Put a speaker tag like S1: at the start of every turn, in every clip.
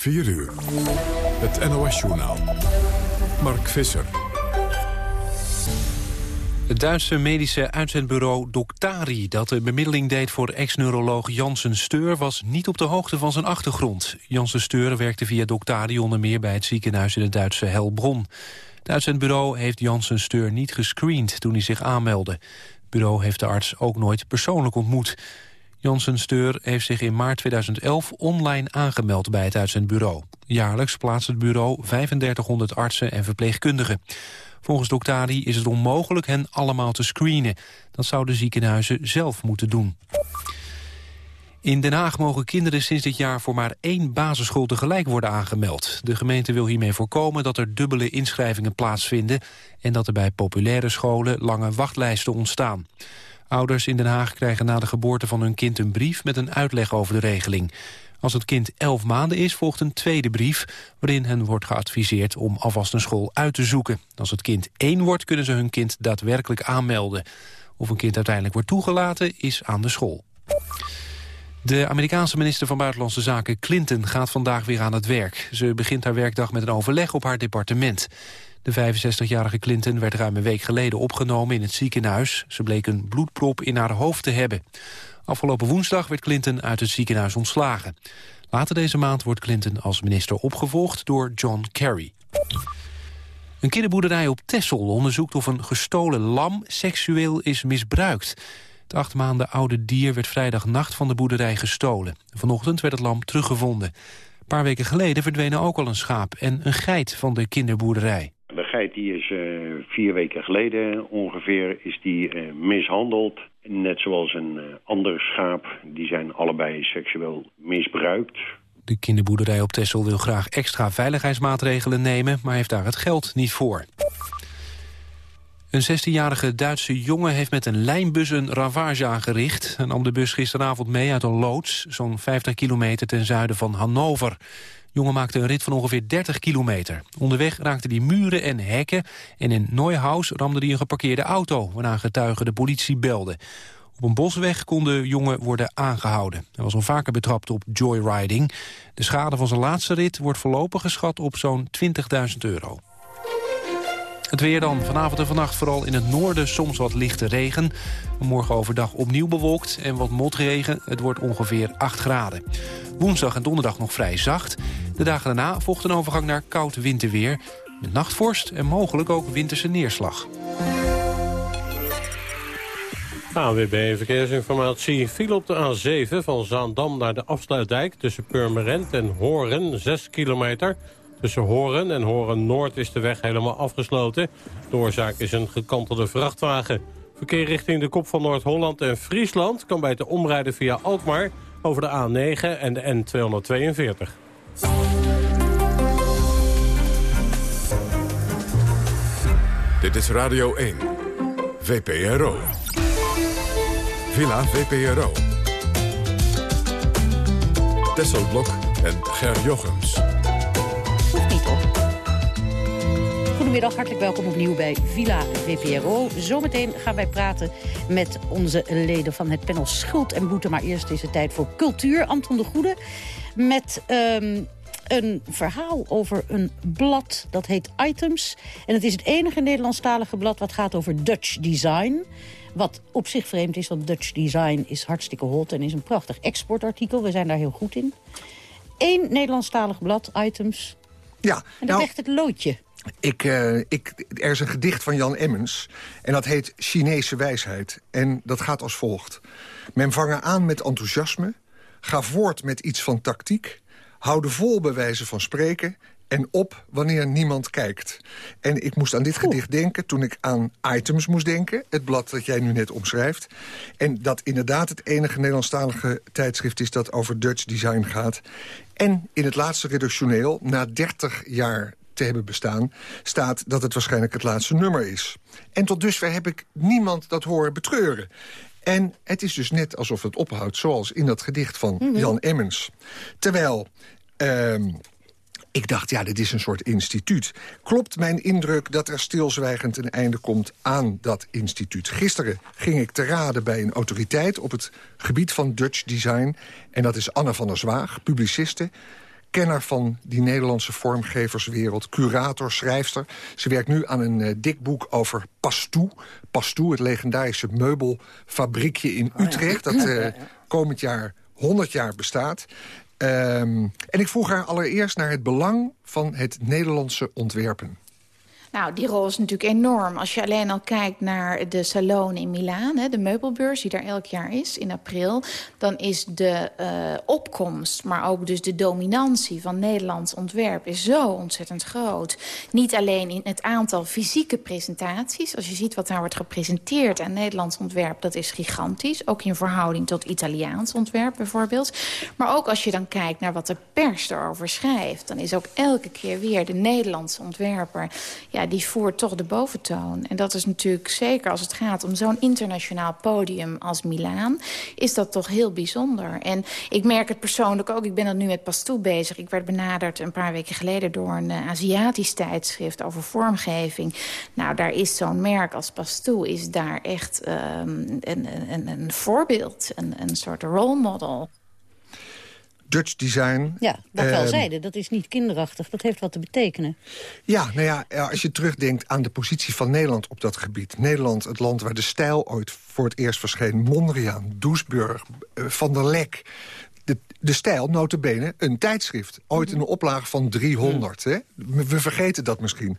S1: 4 uur. Het NOS-journaal. Mark Visser.
S2: Het Duitse medische uitzendbureau Doctari... dat de bemiddeling deed voor ex-neuroloog Janssen Steur... was niet op de hoogte van zijn achtergrond. Janssen Steur werkte via Doctari onder meer bij het ziekenhuis... in het Duitse Helbron. Het uitzendbureau heeft Janssen Steur niet gescreend toen hij zich aanmeldde. Het bureau heeft de arts ook nooit persoonlijk ontmoet. Janssen Steur heeft zich in maart 2011 online aangemeld bij het uitzendbureau. Jaarlijks plaatst het bureau 3500 artsen en verpleegkundigen. Volgens Doctari is het onmogelijk hen allemaal te screenen. Dat zouden ziekenhuizen zelf moeten doen. In Den Haag mogen kinderen sinds dit jaar voor maar één basisschool tegelijk worden aangemeld. De gemeente wil hiermee voorkomen dat er dubbele inschrijvingen plaatsvinden... en dat er bij populaire scholen lange wachtlijsten ontstaan. Ouders in Den Haag krijgen na de geboorte van hun kind een brief met een uitleg over de regeling. Als het kind 11 maanden is, volgt een tweede brief... waarin hen wordt geadviseerd om alvast een school uit te zoeken. Als het kind één wordt, kunnen ze hun kind daadwerkelijk aanmelden. Of een kind uiteindelijk wordt toegelaten, is aan de school. De Amerikaanse minister van Buitenlandse Zaken Clinton gaat vandaag weer aan het werk. Ze begint haar werkdag met een overleg op haar departement. De 65-jarige Clinton werd ruim een week geleden opgenomen in het ziekenhuis. Ze bleek een bloedprop in haar hoofd te hebben. Afgelopen woensdag werd Clinton uit het ziekenhuis ontslagen. Later deze maand wordt Clinton als minister opgevolgd door John Kerry. Een kinderboerderij op Texel onderzoekt of een gestolen lam seksueel is misbruikt. Het acht maanden oude dier werd vrijdagnacht van de boerderij gestolen. Vanochtend werd het lam teruggevonden. Een paar weken geleden verdwenen ook al een schaap en een geit van de kinderboerderij.
S3: De geit die is uh, vier weken geleden ongeveer is die, uh, mishandeld. Net zoals een uh, ander schaap. Die zijn allebei seksueel misbruikt.
S2: De kinderboerderij op Texel wil graag extra veiligheidsmaatregelen nemen... maar heeft daar het geld niet voor. Een 16-jarige Duitse jongen heeft met een lijnbus een ravage aangericht... en nam de bus gisteravond mee uit een loods... zo'n 50 kilometer ten zuiden van Hannover jongen maakte een rit van ongeveer 30 kilometer. Onderweg raakte hij muren en hekken en in Neuhaus ramde hij een geparkeerde auto... waarna getuigen de politie belden. Op een bosweg kon de jongen worden aangehouden. Hij was al vaker betrapt op joyriding. De schade van zijn laatste rit wordt voorlopig geschat op zo'n 20.000 euro. Het weer dan. Vanavond en vannacht vooral in het noorden soms wat lichte regen. Morgen overdag opnieuw bewolkt en wat motregen. Het wordt ongeveer 8 graden. Woensdag en donderdag nog vrij zacht. De dagen daarna volgt een overgang naar koud winterweer. Met nachtvorst en mogelijk ook winterse neerslag.
S4: AWB Verkeersinformatie viel op de A7 van Zaandam naar de afsluitdijk... tussen Purmerend en Horen, 6 kilometer... Tussen Horen en Horen Noord is de weg helemaal afgesloten. De oorzaak is een gekantelde vrachtwagen. Verkeer richting de kop van Noord-Holland en Friesland... kan bij te omrijden via Alkmaar over de A9 en de N242.
S1: Dit is Radio 1. VPRO. Villa VPRO. Tesselblok en Ger Jochems.
S5: Goedemiddag, hartelijk welkom opnieuw bij Villa VPRO. Zometeen gaan wij praten met onze leden van het panel Schuld en Boete. Maar eerst is het tijd voor cultuur. Anton de Goede met... Um, een verhaal over een blad dat heet Items. En het is het enige Nederlandstalige blad wat gaat over Dutch design. Wat op zich vreemd is, want Dutch design is hartstikke hot... en is een prachtig exportartikel. We zijn daar heel goed in. Eén Nederlandstalig blad, Items.
S6: Ja,
S5: en dat nou, het loodje.
S6: Ik, uh, ik, er is een gedicht van Jan Emmens en dat heet Chinese wijsheid. En dat gaat als volgt. Men vangen aan met enthousiasme, ga voort met iets van tactiek... hou de vol bewijzen van spreken en op wanneer niemand kijkt. En ik moest aan dit gedicht denken toen ik aan Items moest denken. Het blad dat jij nu net omschrijft. En dat inderdaad het enige Nederlandstalige tijdschrift is... dat over Dutch design gaat. En in het laatste redactioneel, na 30 jaar te hebben bestaan... staat dat het waarschijnlijk het laatste nummer is. En tot dusver heb ik niemand dat horen betreuren. En het is dus net alsof het ophoudt, zoals in dat gedicht van mhm. Jan Emmens. Terwijl... Uh, ik dacht, ja, dit is een soort instituut. Klopt mijn indruk dat er stilzwijgend een einde komt aan dat instituut? Gisteren ging ik te raden bij een autoriteit op het gebied van Dutch design. En dat is Anne van der Zwaag, publiciste kenner van die Nederlandse vormgeverswereld. Curator, schrijfster. Ze werkt nu aan een uh, dik boek over Pastou. Pastou, het legendarische meubelfabriekje in oh Utrecht... dat uh, komend jaar 100 jaar bestaat. Um, en ik vroeg haar allereerst naar het belang van het Nederlandse ontwerpen.
S7: Nou, die rol is natuurlijk enorm. Als je alleen al kijkt naar de salon in Milaan... Hè, de meubelbeurs die daar elk jaar is, in april... dan is de uh, opkomst, maar ook dus de dominantie van Nederlands ontwerp... is zo ontzettend groot. Niet alleen in het aantal fysieke presentaties. Als je ziet wat daar wordt gepresenteerd aan Nederlands ontwerp... dat is gigantisch, ook in verhouding tot Italiaans ontwerp bijvoorbeeld. Maar ook als je dan kijkt naar wat de pers erover schrijft... dan is ook elke keer weer de Nederlandse ontwerper... die voert toch de boventoon. En dat is natuurlijk zeker als het gaat om zo'n internationaal podium als Milaan... is dat toch heel bijzonder. En ik merk het persoonlijk ook. Ik ben er nu met Pastou bezig. Ik werd benaderd een paar weken geleden door een uh, Aziatisch tijdschrift over vormgeving. Nou, daar is zo'n merk als Pastou is daar echt um, een, een, een voorbeeld, een, een soort role model.
S6: Dutch design.
S5: Ja, wat we al ehm, zeiden, dat is niet kinderachtig. Dat heeft wat te betekenen.
S6: Ja, nou ja, als je terugdenkt aan de positie van Nederland op dat gebied. Nederland, het land waar de stijl ooit voor het eerst verscheen. Mondriaan, Doesburg, eh, Van der Lek. De, de stijl, notabene, een tijdschrift. Ooit een oplage van 300. Hè? We vergeten dat misschien.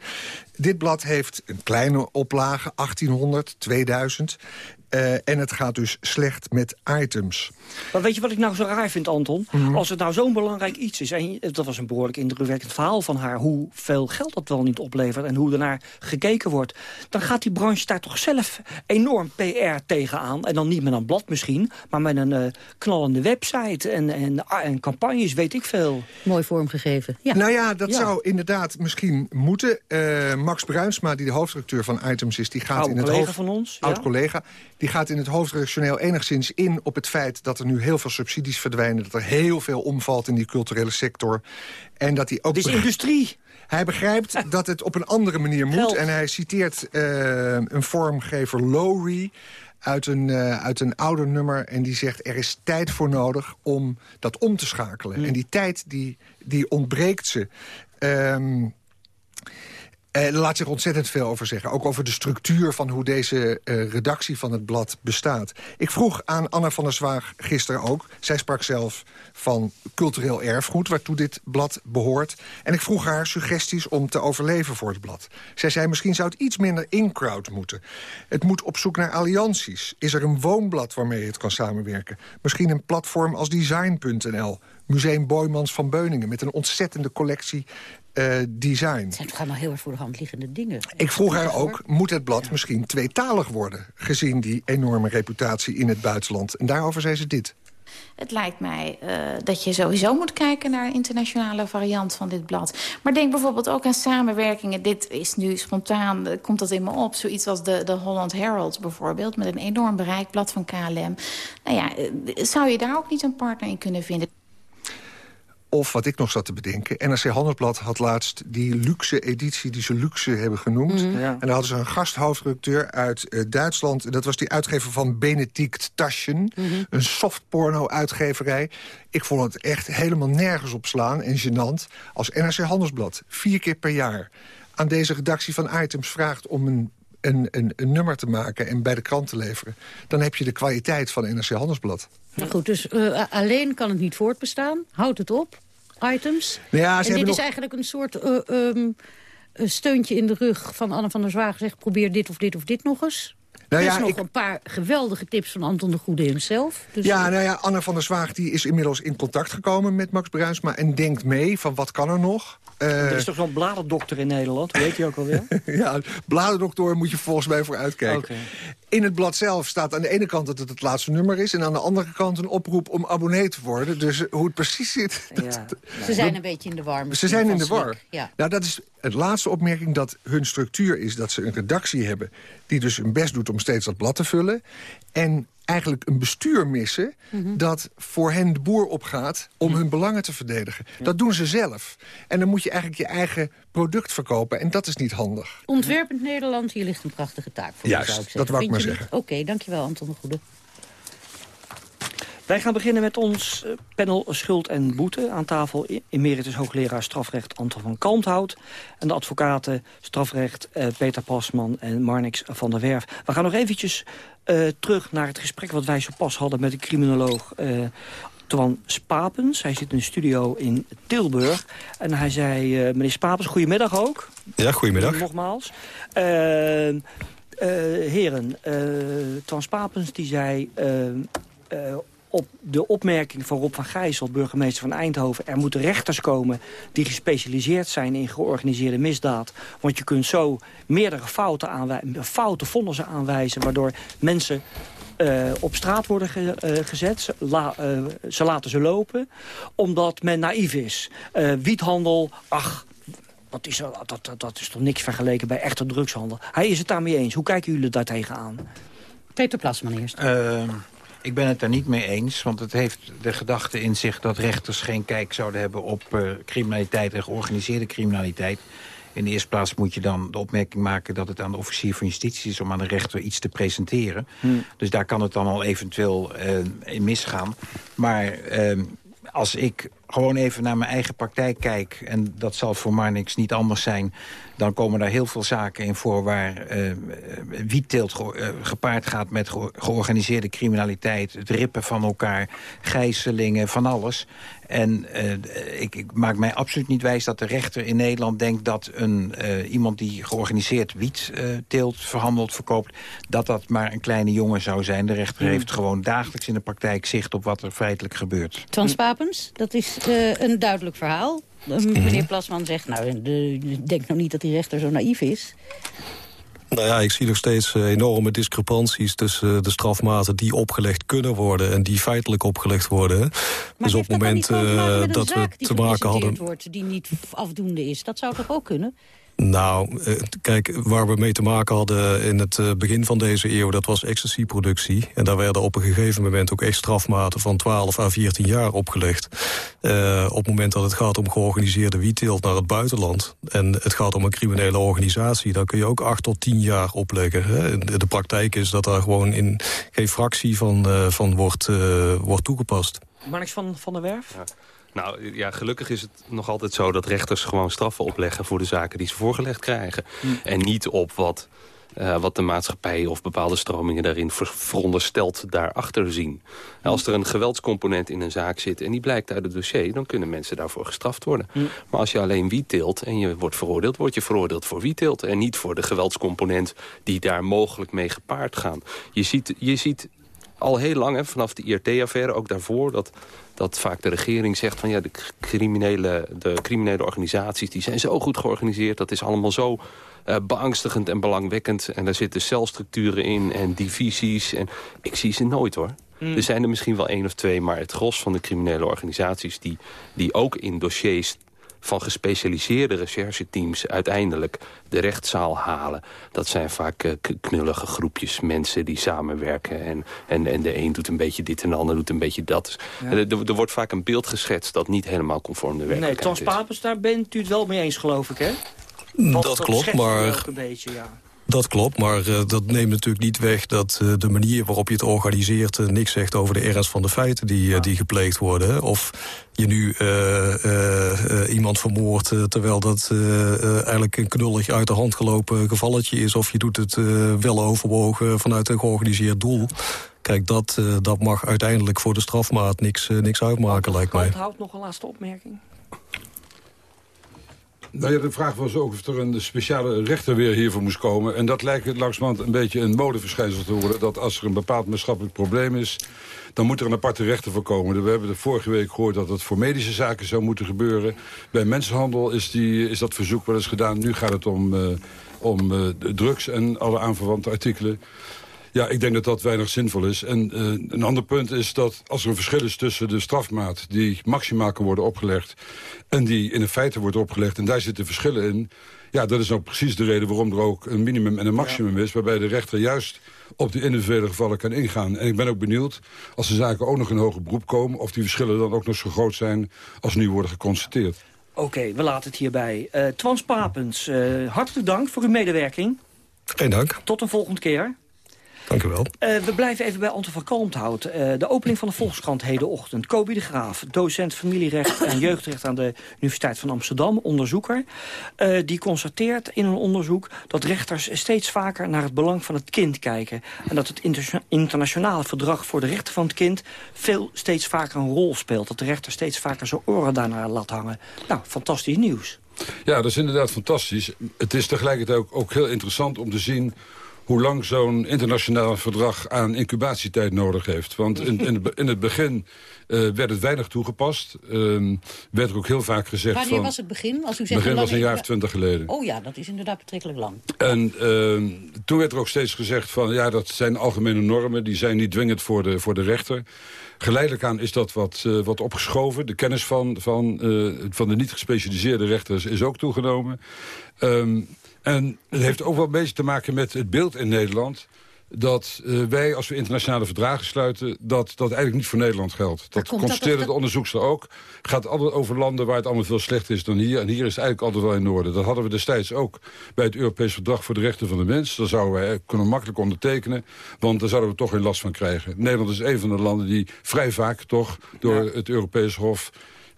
S6: Dit blad heeft een kleine oplage, 1800, 2000. Uh, en het gaat dus slecht met items.
S8: Maar weet je wat ik nou zo raar vind, Anton? Mhm. Als het nou zo'n belangrijk iets is... en dat was een behoorlijk indrukwekkend verhaal van haar... hoeveel geld dat wel niet oplevert en hoe ernaar gekeken wordt... dan gaat die branche daar toch zelf enorm PR tegenaan. En dan niet met een blad misschien, maar met een uh, knallende website... En, en, en, campagnes, weet ik veel.
S5: Mooi vormgegeven.
S6: Ja. Nou ja, dat zou inderdaad misschien moeten. Uh, Max Bruinsma, die de hoofdredacteur van Items is... die gaat
S8: Oude
S6: in het
S8: collega van ons.
S6: Oud-collega die gaat in het hoofdredactioneel enigszins in op het feit... dat er nu heel veel subsidies verdwijnen. Dat er heel veel omvalt in die culturele sector. En dat hij ook...
S8: Is industrie.
S6: Hij begrijpt dat het op een andere manier moet. En hij citeert uh, een vormgever Lowry uit een, uh, uit een ouder nummer. En die zegt, er is tijd voor nodig om dat om te schakelen. Hmm. En die tijd, die, die ontbreekt ze. Um, er eh, laat zich ontzettend veel over zeggen. Ook over de structuur van hoe deze uh, redactie van het blad bestaat. Ik vroeg aan Anna van der Zwaag gisteren ook. Zij sprak zelf van cultureel erfgoed, waartoe dit blad behoort. En ik vroeg haar suggesties om te overleven voor het blad. Zij zei, misschien zou het iets minder in-crowd moeten. Het moet op zoek naar allianties. Is er een woonblad waarmee het kan samenwerken? Misschien een platform als Design.nl... Museum Boymans van Beuningen... met een ontzettende collectie uh, design. Het
S5: zijn toch allemaal heel erg voor de hand liggende dingen.
S6: Ik vroeg haar ook, moet het blad misschien tweetalig worden... gezien die enorme reputatie in het buitenland? En daarover zei ze dit.
S7: Het lijkt mij uh, dat je sowieso moet kijken naar een internationale variant van dit blad. Maar denk bijvoorbeeld ook aan samenwerkingen. Dit is nu spontaan, uh, komt dat in me op. Zoiets als de, de Holland Herald bijvoorbeeld. Met een enorm bereik, blad van KLM. Nou ja, uh, zou je daar ook niet een partner in kunnen vinden?
S6: Of wat ik nog zat te bedenken. NRC Handelsblad had laatst die luxe editie die ze luxe hebben genoemd. Mhm. En daar hadden ze een gasthoofdredacteur uit uh, Duitsland. Dat was die uitgever van Benedict Taschen. Mm Een softporno-uitgeverij. Ik vond het echt helemaal nergens op slaan en gênant. Als NRC Handelsblad vier keer per jaar aan deze redactie van Items vraagt om een een, een, een, nummer te maken en bij de krant te leveren... dan heb je de kwaliteit van NRC Handelsblad.
S5: Nou goed, dus uh, alleen kan het niet voortbestaan. Houd het op, items.
S6: Ja,
S5: en dit is eigenlijk een soort uh, um, steuntje in de rug van Anne van der Zwaag. Zegt, probeer dit of dit of dit nog eens. Nou er is nog een paar geweldige tips van Anton de Goede hemzelf.
S6: Dus ja, nou ja, Anne van der Zwaag die is inmiddels in contact gekomen met Max Bruinsma... en denkt mee van wat kan er nog.
S8: Uh, er is toch zo'n bladerdokter in Nederland, weet je ook alweer?
S6: ja, bladerdokter moet je volgens mij voor uitkijken. Okay. In het blad zelf staat aan de ene kant dat het het laatste nummer is... en aan de andere kant een oproep om abonnee te worden. Dus hoe het precies zit...
S5: Ja. ze zijn een beetje in de war.
S6: Ze zijn in de war. Ja. Nou, dat is het laatste opmerking dat hun structuur is... dat ze een redactie hebben die dus hun best doet om steeds dat blad te vullen. En eigenlijk een bestuur missen mhm. dat voor hen de boer opgaat om mhm. hun belangen te verdedigen. Dat doen ze zelf. En dan moet je eigenlijk je eigen product verkopen. En dat is niet handig.
S5: Ontwerpend Nederland, hier ligt een prachtige taak voor.
S6: Juist,
S5: zou ik
S6: dat wou ik maar zeggen.
S5: Oké, dankjewel Anton de Goede.
S8: Wij gaan beginnen met ons eh, panel Schuld en Boete. Aan tafel emeritus hoogleraar strafrecht Anton van Kalmthout... en de advocaten strafrecht eh, Peter Pasman en Marnix van der Werf. We gaan nog eventjes uh, terug naar het gesprek wat wij zo pas hadden... met de criminoloog uh, Twan Spapens. Hij zit in een studio in Tilburg. En hij zei, uh, meneer Spapens, goedemiddag ook.
S9: Ja, goedemiddag.
S8: Nogmaals. heren, Twan Spapens die zei op de opmerking van Rob van Gijssel, burgemeester van Eindhoven... er moeten rechters komen die gespecialiseerd zijn in georganiseerde misdaad. Want je kunt zo meerdere fouten, aanwijzen, fouten vonnissen aanwijzen... waardoor mensen uh, op straat worden ge, uh, gezet. Ze, la, uh, ze, laten ze lopen, omdat men naïef is. wiethandel, ach, dat is, dat, dat, dat is toch niks vergeleken bij echte drugshandel. Hij is het daarmee eens. Hoe kijken jullie daar tegenaan?
S5: Peter Plasman eerst.
S10: Ehm, ik ben het daar niet mee eens, want het heeft de gedachte in zich... dat rechters geen kijk zouden hebben op uh, criminaliteit en georganiseerde criminaliteit. In de eerste plaats moet je dan de opmerking maken... dat het aan de officier van justitie is om aan de rechter iets te presenteren. Hmm. Dus daar kan het dan al eventueel uh, in misgaan. Maar uh, als ik gewoon even naar mijn eigen praktijk kijk... en dat zal voor Marnix niet anders zijn... dan komen daar heel veel zaken in voor waar uh, wietteelt ge uh, gepaard gaat... met ge georganiseerde criminaliteit, het rippen van elkaar, gijzelingen, van alles. En uh, ik, ik, maak mij absoluut niet wijs dat de rechter in Nederland denkt... dat een, uh, iemand die georganiseerd wiet uh, teelt, verhandelt, verkoopt... dat dat maar een kleine jongen zou zijn. De rechter mm. heeft gewoon dagelijks in de praktijk zicht op wat er feitelijk gebeurt.
S5: Twans Papens, dat is een duidelijk verhaal. Meneer Plasman zegt, nou, ik denk nou niet dat die rechter zo naïef is.
S9: Nou ja, ik zie nog steeds uh, enorme discrepanties tussen de strafmaten die opgelegd kunnen worden en die feitelijk opgelegd worden. Maar
S5: dus op het moment uh, dat we te maken hadden. Wordt, die niet afdoende is, dat zou toch ook kunnen?
S9: Nou, eh, kijk, waar we mee te maken hadden in het eh, begin van deze eeuw... dat was ecstasy-productie. En daar werden op een gegeven moment ook echt strafmaten... van 12 à 14 jaar opgelegd. Uh, op het moment dat het gaat om georganiseerde wietteelt naar het buitenland... en het gaat om een criminele organisatie... dan kun je ook 8 tot 10 jaar opleggen. Hè. De praktijk is dat daar gewoon in geen fractie van, uh, van wordt, uh, wordt toegepast.
S8: Marnix van, van der Werf? Ja.
S11: Nou ja, gelukkig is het nog altijd zo dat rechters gewoon straffen opleggen... voor de zaken die ze voorgelegd krijgen. Hm. En niet op wat, uh, wat de maatschappij of bepaalde stromingen daarin verondersteld daarachter zien. Hm. Als er een geweldscomponent in een zaak zit en die blijkt uit het dossier... dan kunnen mensen daarvoor gestraft worden. Hm. Maar als je alleen wie teelt en je wordt veroordeeld... word je veroordeeld voor wie teelt en niet voor de geweldscomponent... die daar mogelijk mee gepaard gaan. Je ziet, je ziet al heel lang, hè, vanaf de IRT-affaire, ook daarvoor... dat dat vaak de regering zegt van ja, de criminele, de criminele organisaties die zijn zo goed georganiseerd. Dat is allemaal zo uh, beangstigend en belangwekkend. En daar zitten celstructuren in en divisies. En ik zie ze nooit hoor. Mm. Er zijn er misschien wel één of twee, maar het gros van de criminele organisaties... die, die ook in dossiers van gespecialiseerde rechercheteams uiteindelijk de rechtszaal halen. Dat zijn vaak uh, knullige groepjes mensen die samenwerken. En, en, en de een doet een beetje dit en de ander doet een beetje dat. Ja. Er, er, wordt vaak een beeld geschetst dat niet helemaal conform de werkelijkheid
S8: nee, Tans Papens, daar bent u het wel mee eens, geloof ik, hè?
S9: dat, dat klopt, maar... Een beetje, ja. Dat klopt, maar uh, dat neemt natuurlijk niet weg dat uh, de manier waarop je het organiseert... Uh, niks zegt over de ernst van de feiten die, die gepleegd worden. Of je nu iemand vermoordt terwijl dat eigenlijk een knullig uit de hand gelopen gevalletje is... of je doet het wel overwogen vanuit een georganiseerd doel. Kijk, dat, dat mag uiteindelijk voor de strafmaat niks, niks uitmaken, lijkt mij.
S8: houdt nog een laatste opmerking.
S12: Nou ja, de vraag was ook of er een speciale rechter weer hiervoor moest komen. En dat lijkt langzamerhand een beetje een modeverschijnsel te worden. Dat als er een bepaald maatschappelijk probleem is... dan moet er een aparte rechter voor komen. We hebben de vorige week gehoord dat het voor medische zaken zou moeten gebeuren. Bij mensenhandel is, die, is dat verzoek wel eens gedaan. Nu gaat het om, uh, om uh, drugs en alle aanverwante artikelen. Ja, ik denk dat dat weinig zinvol is. En uh, een ander punt is dat als er een verschil is tussen de strafmaat... die maximaal kan worden opgelegd en die in de feite wordt opgelegd... en daar zitten verschillen in... ja, dat is nou precies de reden waarom er ook een minimum en een maximum is... waarbij de rechter juist op die individuele gevallen kan ingaan. En ik ben ook benieuwd, als de zaken ook nog in hoger beroep komen... of die verschillen dan ook nog zo groot zijn als nu worden geconstateerd.
S8: Oké, okay, we laten het hierbij. Uh, Twans Papens, uh, hartelijk dank voor uw medewerking.
S9: Geen dank.
S8: Tot een volgende keer.
S9: Dank u wel.
S8: Uh, we blijven even bij Anton van Kalmthout. Uh, de opening van de Volkskrant hedenochtend. Kobi de Graaf, docent familierecht en jeugdrecht aan de Universiteit van Amsterdam, onderzoeker. Uh, die constateert in een onderzoek dat rechters steeds vaker naar het belang van het kind kijken. En dat het inter internationale verdrag voor de rechten van het kind veel steeds vaker een rol speelt. Dat de rechter steeds vaker zijn oren daarnaar laat hangen. Nou, fantastisch nieuws.
S12: Ja, dat is inderdaad fantastisch. Het is tegelijkertijd ook, ook heel interessant om te zien hoe lang zo'n internationaal verdrag aan incubatietijd nodig heeft. Want in, in, in het begin uh, werd het weinig toegepast. Uh, werd er ook heel vaak gezegd
S5: Wanneer
S12: van...
S5: was het begin? Als u
S12: zegt begin was een jaar of twintig geleden.
S5: Oh ja, dat is inderdaad betrekkelijk lang.
S12: En uh, toen werd er ook steeds gezegd van... ja, dat zijn algemene normen, die zijn niet dwingend voor de, voor de rechter. Geleidelijk aan is dat wat, uh, wat opgeschoven. De kennis van, van, uh, van de niet gespecialiseerde rechters is ook toegenomen. Um, en het heeft ook wel een beetje te maken met het beeld in Nederland dat uh, wij, als we internationale verdragen sluiten... dat dat eigenlijk niet voor Nederland geldt. Dat constateerde dat... de onderzoekster ook. gaat altijd over landen waar het allemaal veel slechter is dan hier. En hier is het eigenlijk altijd wel in orde. Dat hadden we destijds ook bij het Europees Verdrag voor de Rechten van de Mens. Dat zouden wij kunnen makkelijk ondertekenen. Want daar zouden we toch geen last van krijgen. Nederland is een van de landen die vrij vaak toch door ja. het Europees Hof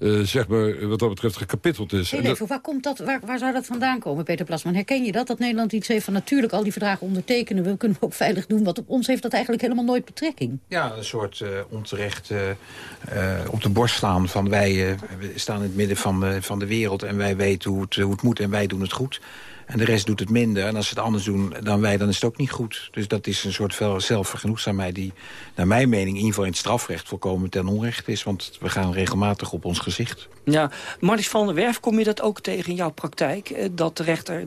S12: uh, zeg maar, wat dat betreft gekapiteld is.
S5: Heel even, waar, komt dat, waar, waar zou dat vandaan komen, Peter Plasman? Herken je dat, dat Nederland iets heeft van natuurlijk al die verdragen ondertekenen... we kunnen ook veilig doen, want op ons heeft dat eigenlijk helemaal nooit betrekking?
S10: Ja, een soort uh, onterecht uh, op de borst slaan van wij staan in het midden van de, van de wereld... en wij weten hoe het, hoe het moet en wij doen het goed... En de rest doet het minder. En als ze het anders doen dan wij, dan is het ook niet goed. Dus dat is een soort zelfvergenoegzaamheid die, naar mijn mening... in ieder geval in het strafrecht volkomen ten onrecht is. Want we gaan regelmatig op ons gezicht.
S8: Ja, Marlies van der Werf, kom je dat ook tegen in jouw praktijk? eh, Dat de rechter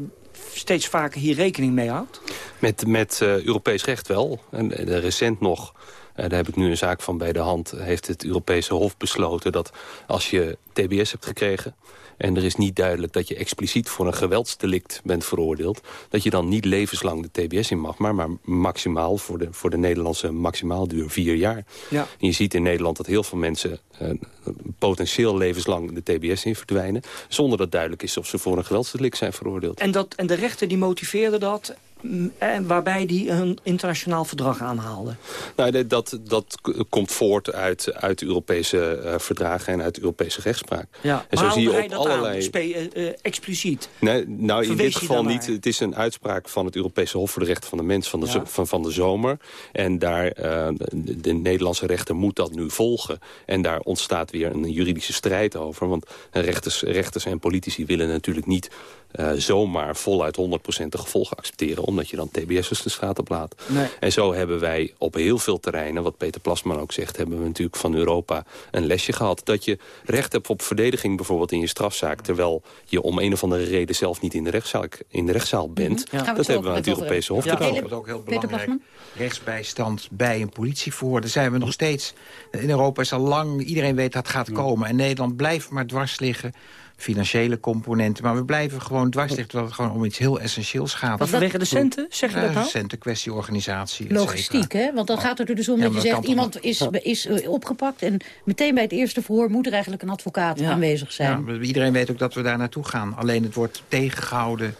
S8: steeds vaker hier rekening mee houdt?
S11: Met, met uh, Europees recht wel. En uh, recent nog... Uh, daar heb ik nu een zaak van bij de hand. Heeft het Europese Hof besloten dat als je TBS hebt gekregen... en er is niet duidelijk dat je expliciet voor een geweldsdelict bent veroordeeld... dat je dan niet levenslang de TBS in mag, maar, maar maximaal voor de, voor de Nederlandse maximaalduur vier jaar.
S8: Ja.
S11: En je ziet in Nederland dat heel veel mensen uh, potentieel levenslang de TBS in verdwijnen... zonder dat duidelijk is of ze voor een geweldsdelict zijn veroordeeld.
S8: En, dat, en de rechter die motiveerde dat waarbij die een internationaal verdrag aanhaalde?
S11: Nou, dat, dat komt voort uit, uit Europese uh, verdragen en uit Europese rechtspraak.
S8: Ja,
S11: en
S8: zo zie
S11: je op
S8: dat
S11: allerlei...
S8: spe, uh, expliciet?
S11: Nee, nou, in
S8: Verwees
S11: dit geval niet. Het is een uitspraak van het Europese Hof voor de Rechten van de Mens van de,
S8: Ja.
S11: van, van de zomer. En daar, uh, de, de Nederlandse rechter moet dat nu volgen. En daar ontstaat weer een juridische strijd over. Want rechters, rechters en politici willen natuurlijk niet uh, zomaar voluit 100% de gevolgen accepteren. Omdat je dan TBS'ers de straat op laat.
S8: Nee.
S11: En zo hebben wij op heel veel terreinen, wat Peter Plasman ook zegt... hebben we natuurlijk van Europa een lesje gehad. Dat je recht hebt op verdediging bijvoorbeeld in je strafzaak... terwijl je om een of andere reden zelf niet in de rechtszaal, in de rechtszaal bent.
S5: Ja. Gaan we
S11: Dat
S5: het
S11: hebben we aan het Europese Hof
S10: Ja,
S11: gedaan.
S10: dat is ook heel belangrijk. Rechtsbijstand bij een politievoer. Daar zijn we nog steeds. In Europa is al lang, iedereen weet dat gaat komen. En Nederland blijft maar dwars liggen. Financiële componenten. Maar we blijven gewoon dwars liggen. Terwijl het gewoon om iets heel essentieels gaat.
S8: Wat vanwege de centen, zeg je dat nou?
S10: Centenkwestie, organisatie. et
S5: Logistiek, hè? Want dan gaat het er dus om
S10: Ja,
S5: dat je
S10: dat
S5: zegt... iemand is, is eh, opgepakt en meteen bij het eerste verhoor... moet er eigenlijk een advocaat
S8: Ja.
S5: aanwezig zijn.
S10: Ja, iedereen weet ook dat we daar naartoe gaan. Alleen het wordt tegengehouden.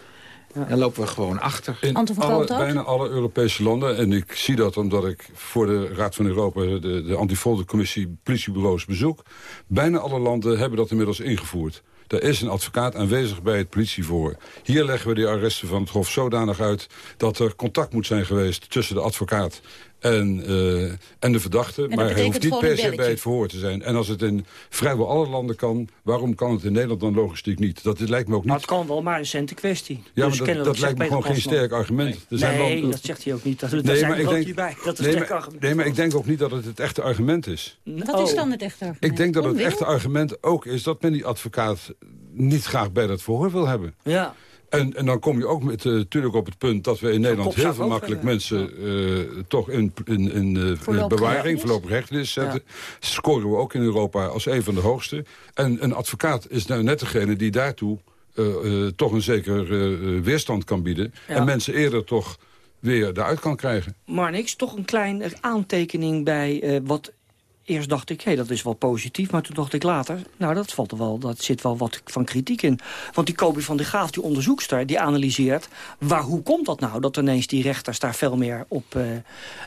S10: Dan lopen we gewoon achter.
S12: In alle, bijna alle Europese landen, en ik zie dat omdat ik voor de Raad van Europa de, de antifoldercommissie politiebureaus bezoek, bijna alle landen hebben dat inmiddels ingevoerd. Er is een advocaat aanwezig bij het politievoor. Hier leggen we de arresten van het Hof zodanig uit... dat er contact moet zijn geweest tussen de advocaat en, uh, en de verdachte.
S5: dat
S12: maar hij hoeft niet per se bij het verhoor te zijn. En als het in vrijwel alle landen kan... waarom kan het in Nederland dan logistiek niet? Dat lijkt me ook niet...
S8: Nou, het kan wel, maar een centenkwestie.
S12: Ja,
S8: Dus
S12: maar dat, dat lijkt me gewoon geen sterk argument. Er zijn
S8: Nee,
S12: wel-
S8: dat zegt hij ook niet. Dat, dat
S12: Nee,
S8: zijn
S12: maar
S8: er
S12: ik
S8: ook
S12: denk-
S8: hierbij. Dat is
S12: nee,
S8: een sterk
S12: maar,
S8: argument.
S12: nee, maar ik denk ook niet dat het het echte argument is.
S5: Wat is
S8: Oh.
S5: dan het echte argument?
S12: Ik denk dat het echte argument ook is dat men die advocaat niet graag bij dat verhoor wil hebben.
S8: Ja.
S12: En, en dan kom je ook met, eh, natuurlijk op het punt dat we in Nederland heel veel makkelijk
S8: willen.
S12: mensen eh, toch in, in, in eh,
S5: Voorlopige
S12: bewaring,
S5: hechtenis?
S12: voorlopige hechtenis zetten. Scoren we ook in Europa als een van de hoogste. En een advocaat is nou net degene die daartoe eh, eh, toch een zeker eh, weerstand kan bieden.
S8: Ja.
S12: En mensen eerder toch weer eruit kan krijgen.
S8: Maar niks, toch een kleine aantekening bij eh, wat eerst dacht ik, hé, dat is wel positief. Maar toen dacht ik later, nou, dat, valt er wel, dat zit wel wat van kritiek in. Want die Kobi van de Graaf, die onderzoekster, die analyseert... Waar, hoe komt dat nou, dat ineens die rechters daar veel meer op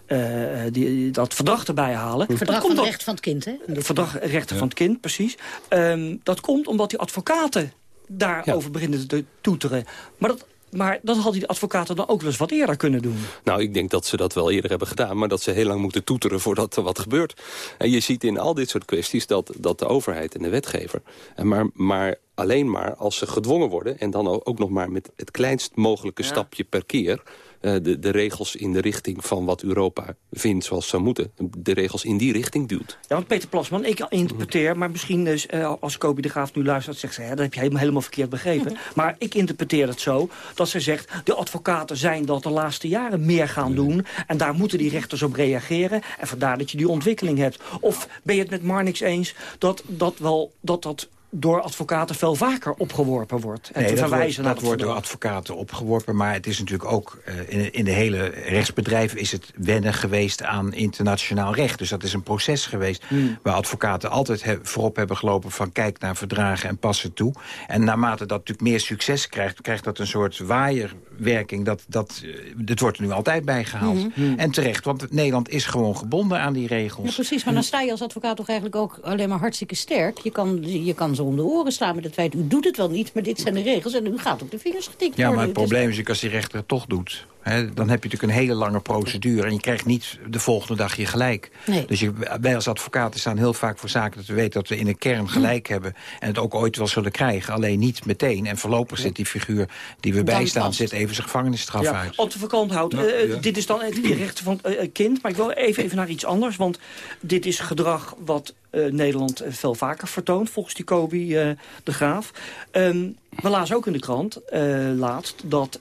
S8: uh, die, dat verdrag erbij halen?
S5: Het verdrag van het recht van het kind, hè?
S8: Het verdrag rechten van het kind, precies. Um, dat komt omdat die advocaten daarover ja. beginnen te toeteren. Maar dat maar dat had die advocaten dan ook wel eens wat eerder kunnen doen.
S11: Nou, ik denk dat ze dat wel eerder hebben gedaan... maar dat ze heel lang moeten toeteren voordat er wat gebeurt. En je ziet in al dit soort kwesties dat, dat de overheid en de wetgever... maar, maar alleen maar als ze gedwongen worden... en dan ook nog maar met het kleinst mogelijke stapje per keer... Uh, de, de regels in de richting van wat Europa vindt zoals zou moeten. De regels in die richting duwt.
S8: Ja, want Peter Plasman, ik interpreteer... maar misschien dus, uh, als Kobi de Graaf nu luistert... zegt ze, hè, dat heb je helemaal verkeerd begrepen. Maar ik interpreteer het zo dat ze zegt... de advocaten zijn dat de laatste jaren meer gaan doen... en daar moeten die rechters op reageren... en vandaar dat je die ontwikkeling hebt. Of ben je het met Marnix eens dat dat, wel, dat, dat door advocaten veel vaker opgeworpen wordt.
S10: En nee, te verwijzen dat, wordt, dat wordt door advocaten opgeworpen. Maar het is natuurlijk ook, uh, in, in, de hele rechtsbedrijf is het wennen geweest aan internationaal recht. Dus dat is een proces geweest hmm. waar advocaten altijd he, voorop hebben gelopen van kijk naar verdragen en passen toe. En naarmate dat natuurlijk meer succes krijgt, krijgt dat een soort waaierwerking. Dat, dat, uh, wordt er nu altijd bijgehaald. Hmm. Hmm. En terecht, want Nederland is gewoon gebonden aan die regels.
S5: Ja, precies, maar dan sta je als advocaat toch eigenlijk ook alleen maar hartstikke sterk. Je kan, je kan om de oren slaan met het feit... u doet het wel niet, maar dit zijn de regels en u gaat op de vingers getikt
S10: Ja, maar het probleem is, als die rechter het toch doet... Hè, dan heb je natuurlijk een hele lange procedure... en je krijgt niet de volgende dag je gelijk. Nee. Dus je, wij als advocaten staan heel vaak voor zaken... dat we weten dat we in een kern gelijk hm. hebben... en het ook ooit wel zullen krijgen, alleen niet meteen. En voorlopig zit die figuur die we bijstaan... zit even zijn gevangenisstraf ja. uit.
S8: Otto Vakant houdt, uh, dit is dan die rechten van het uh, kind... maar ik wil even, even naar iets anders, want dit is gedrag... wat uh, Nederland veel vaker vertoont, volgens die Kobi uh, de Graaf. Um, we lazen ook in de krant uh, laatst dat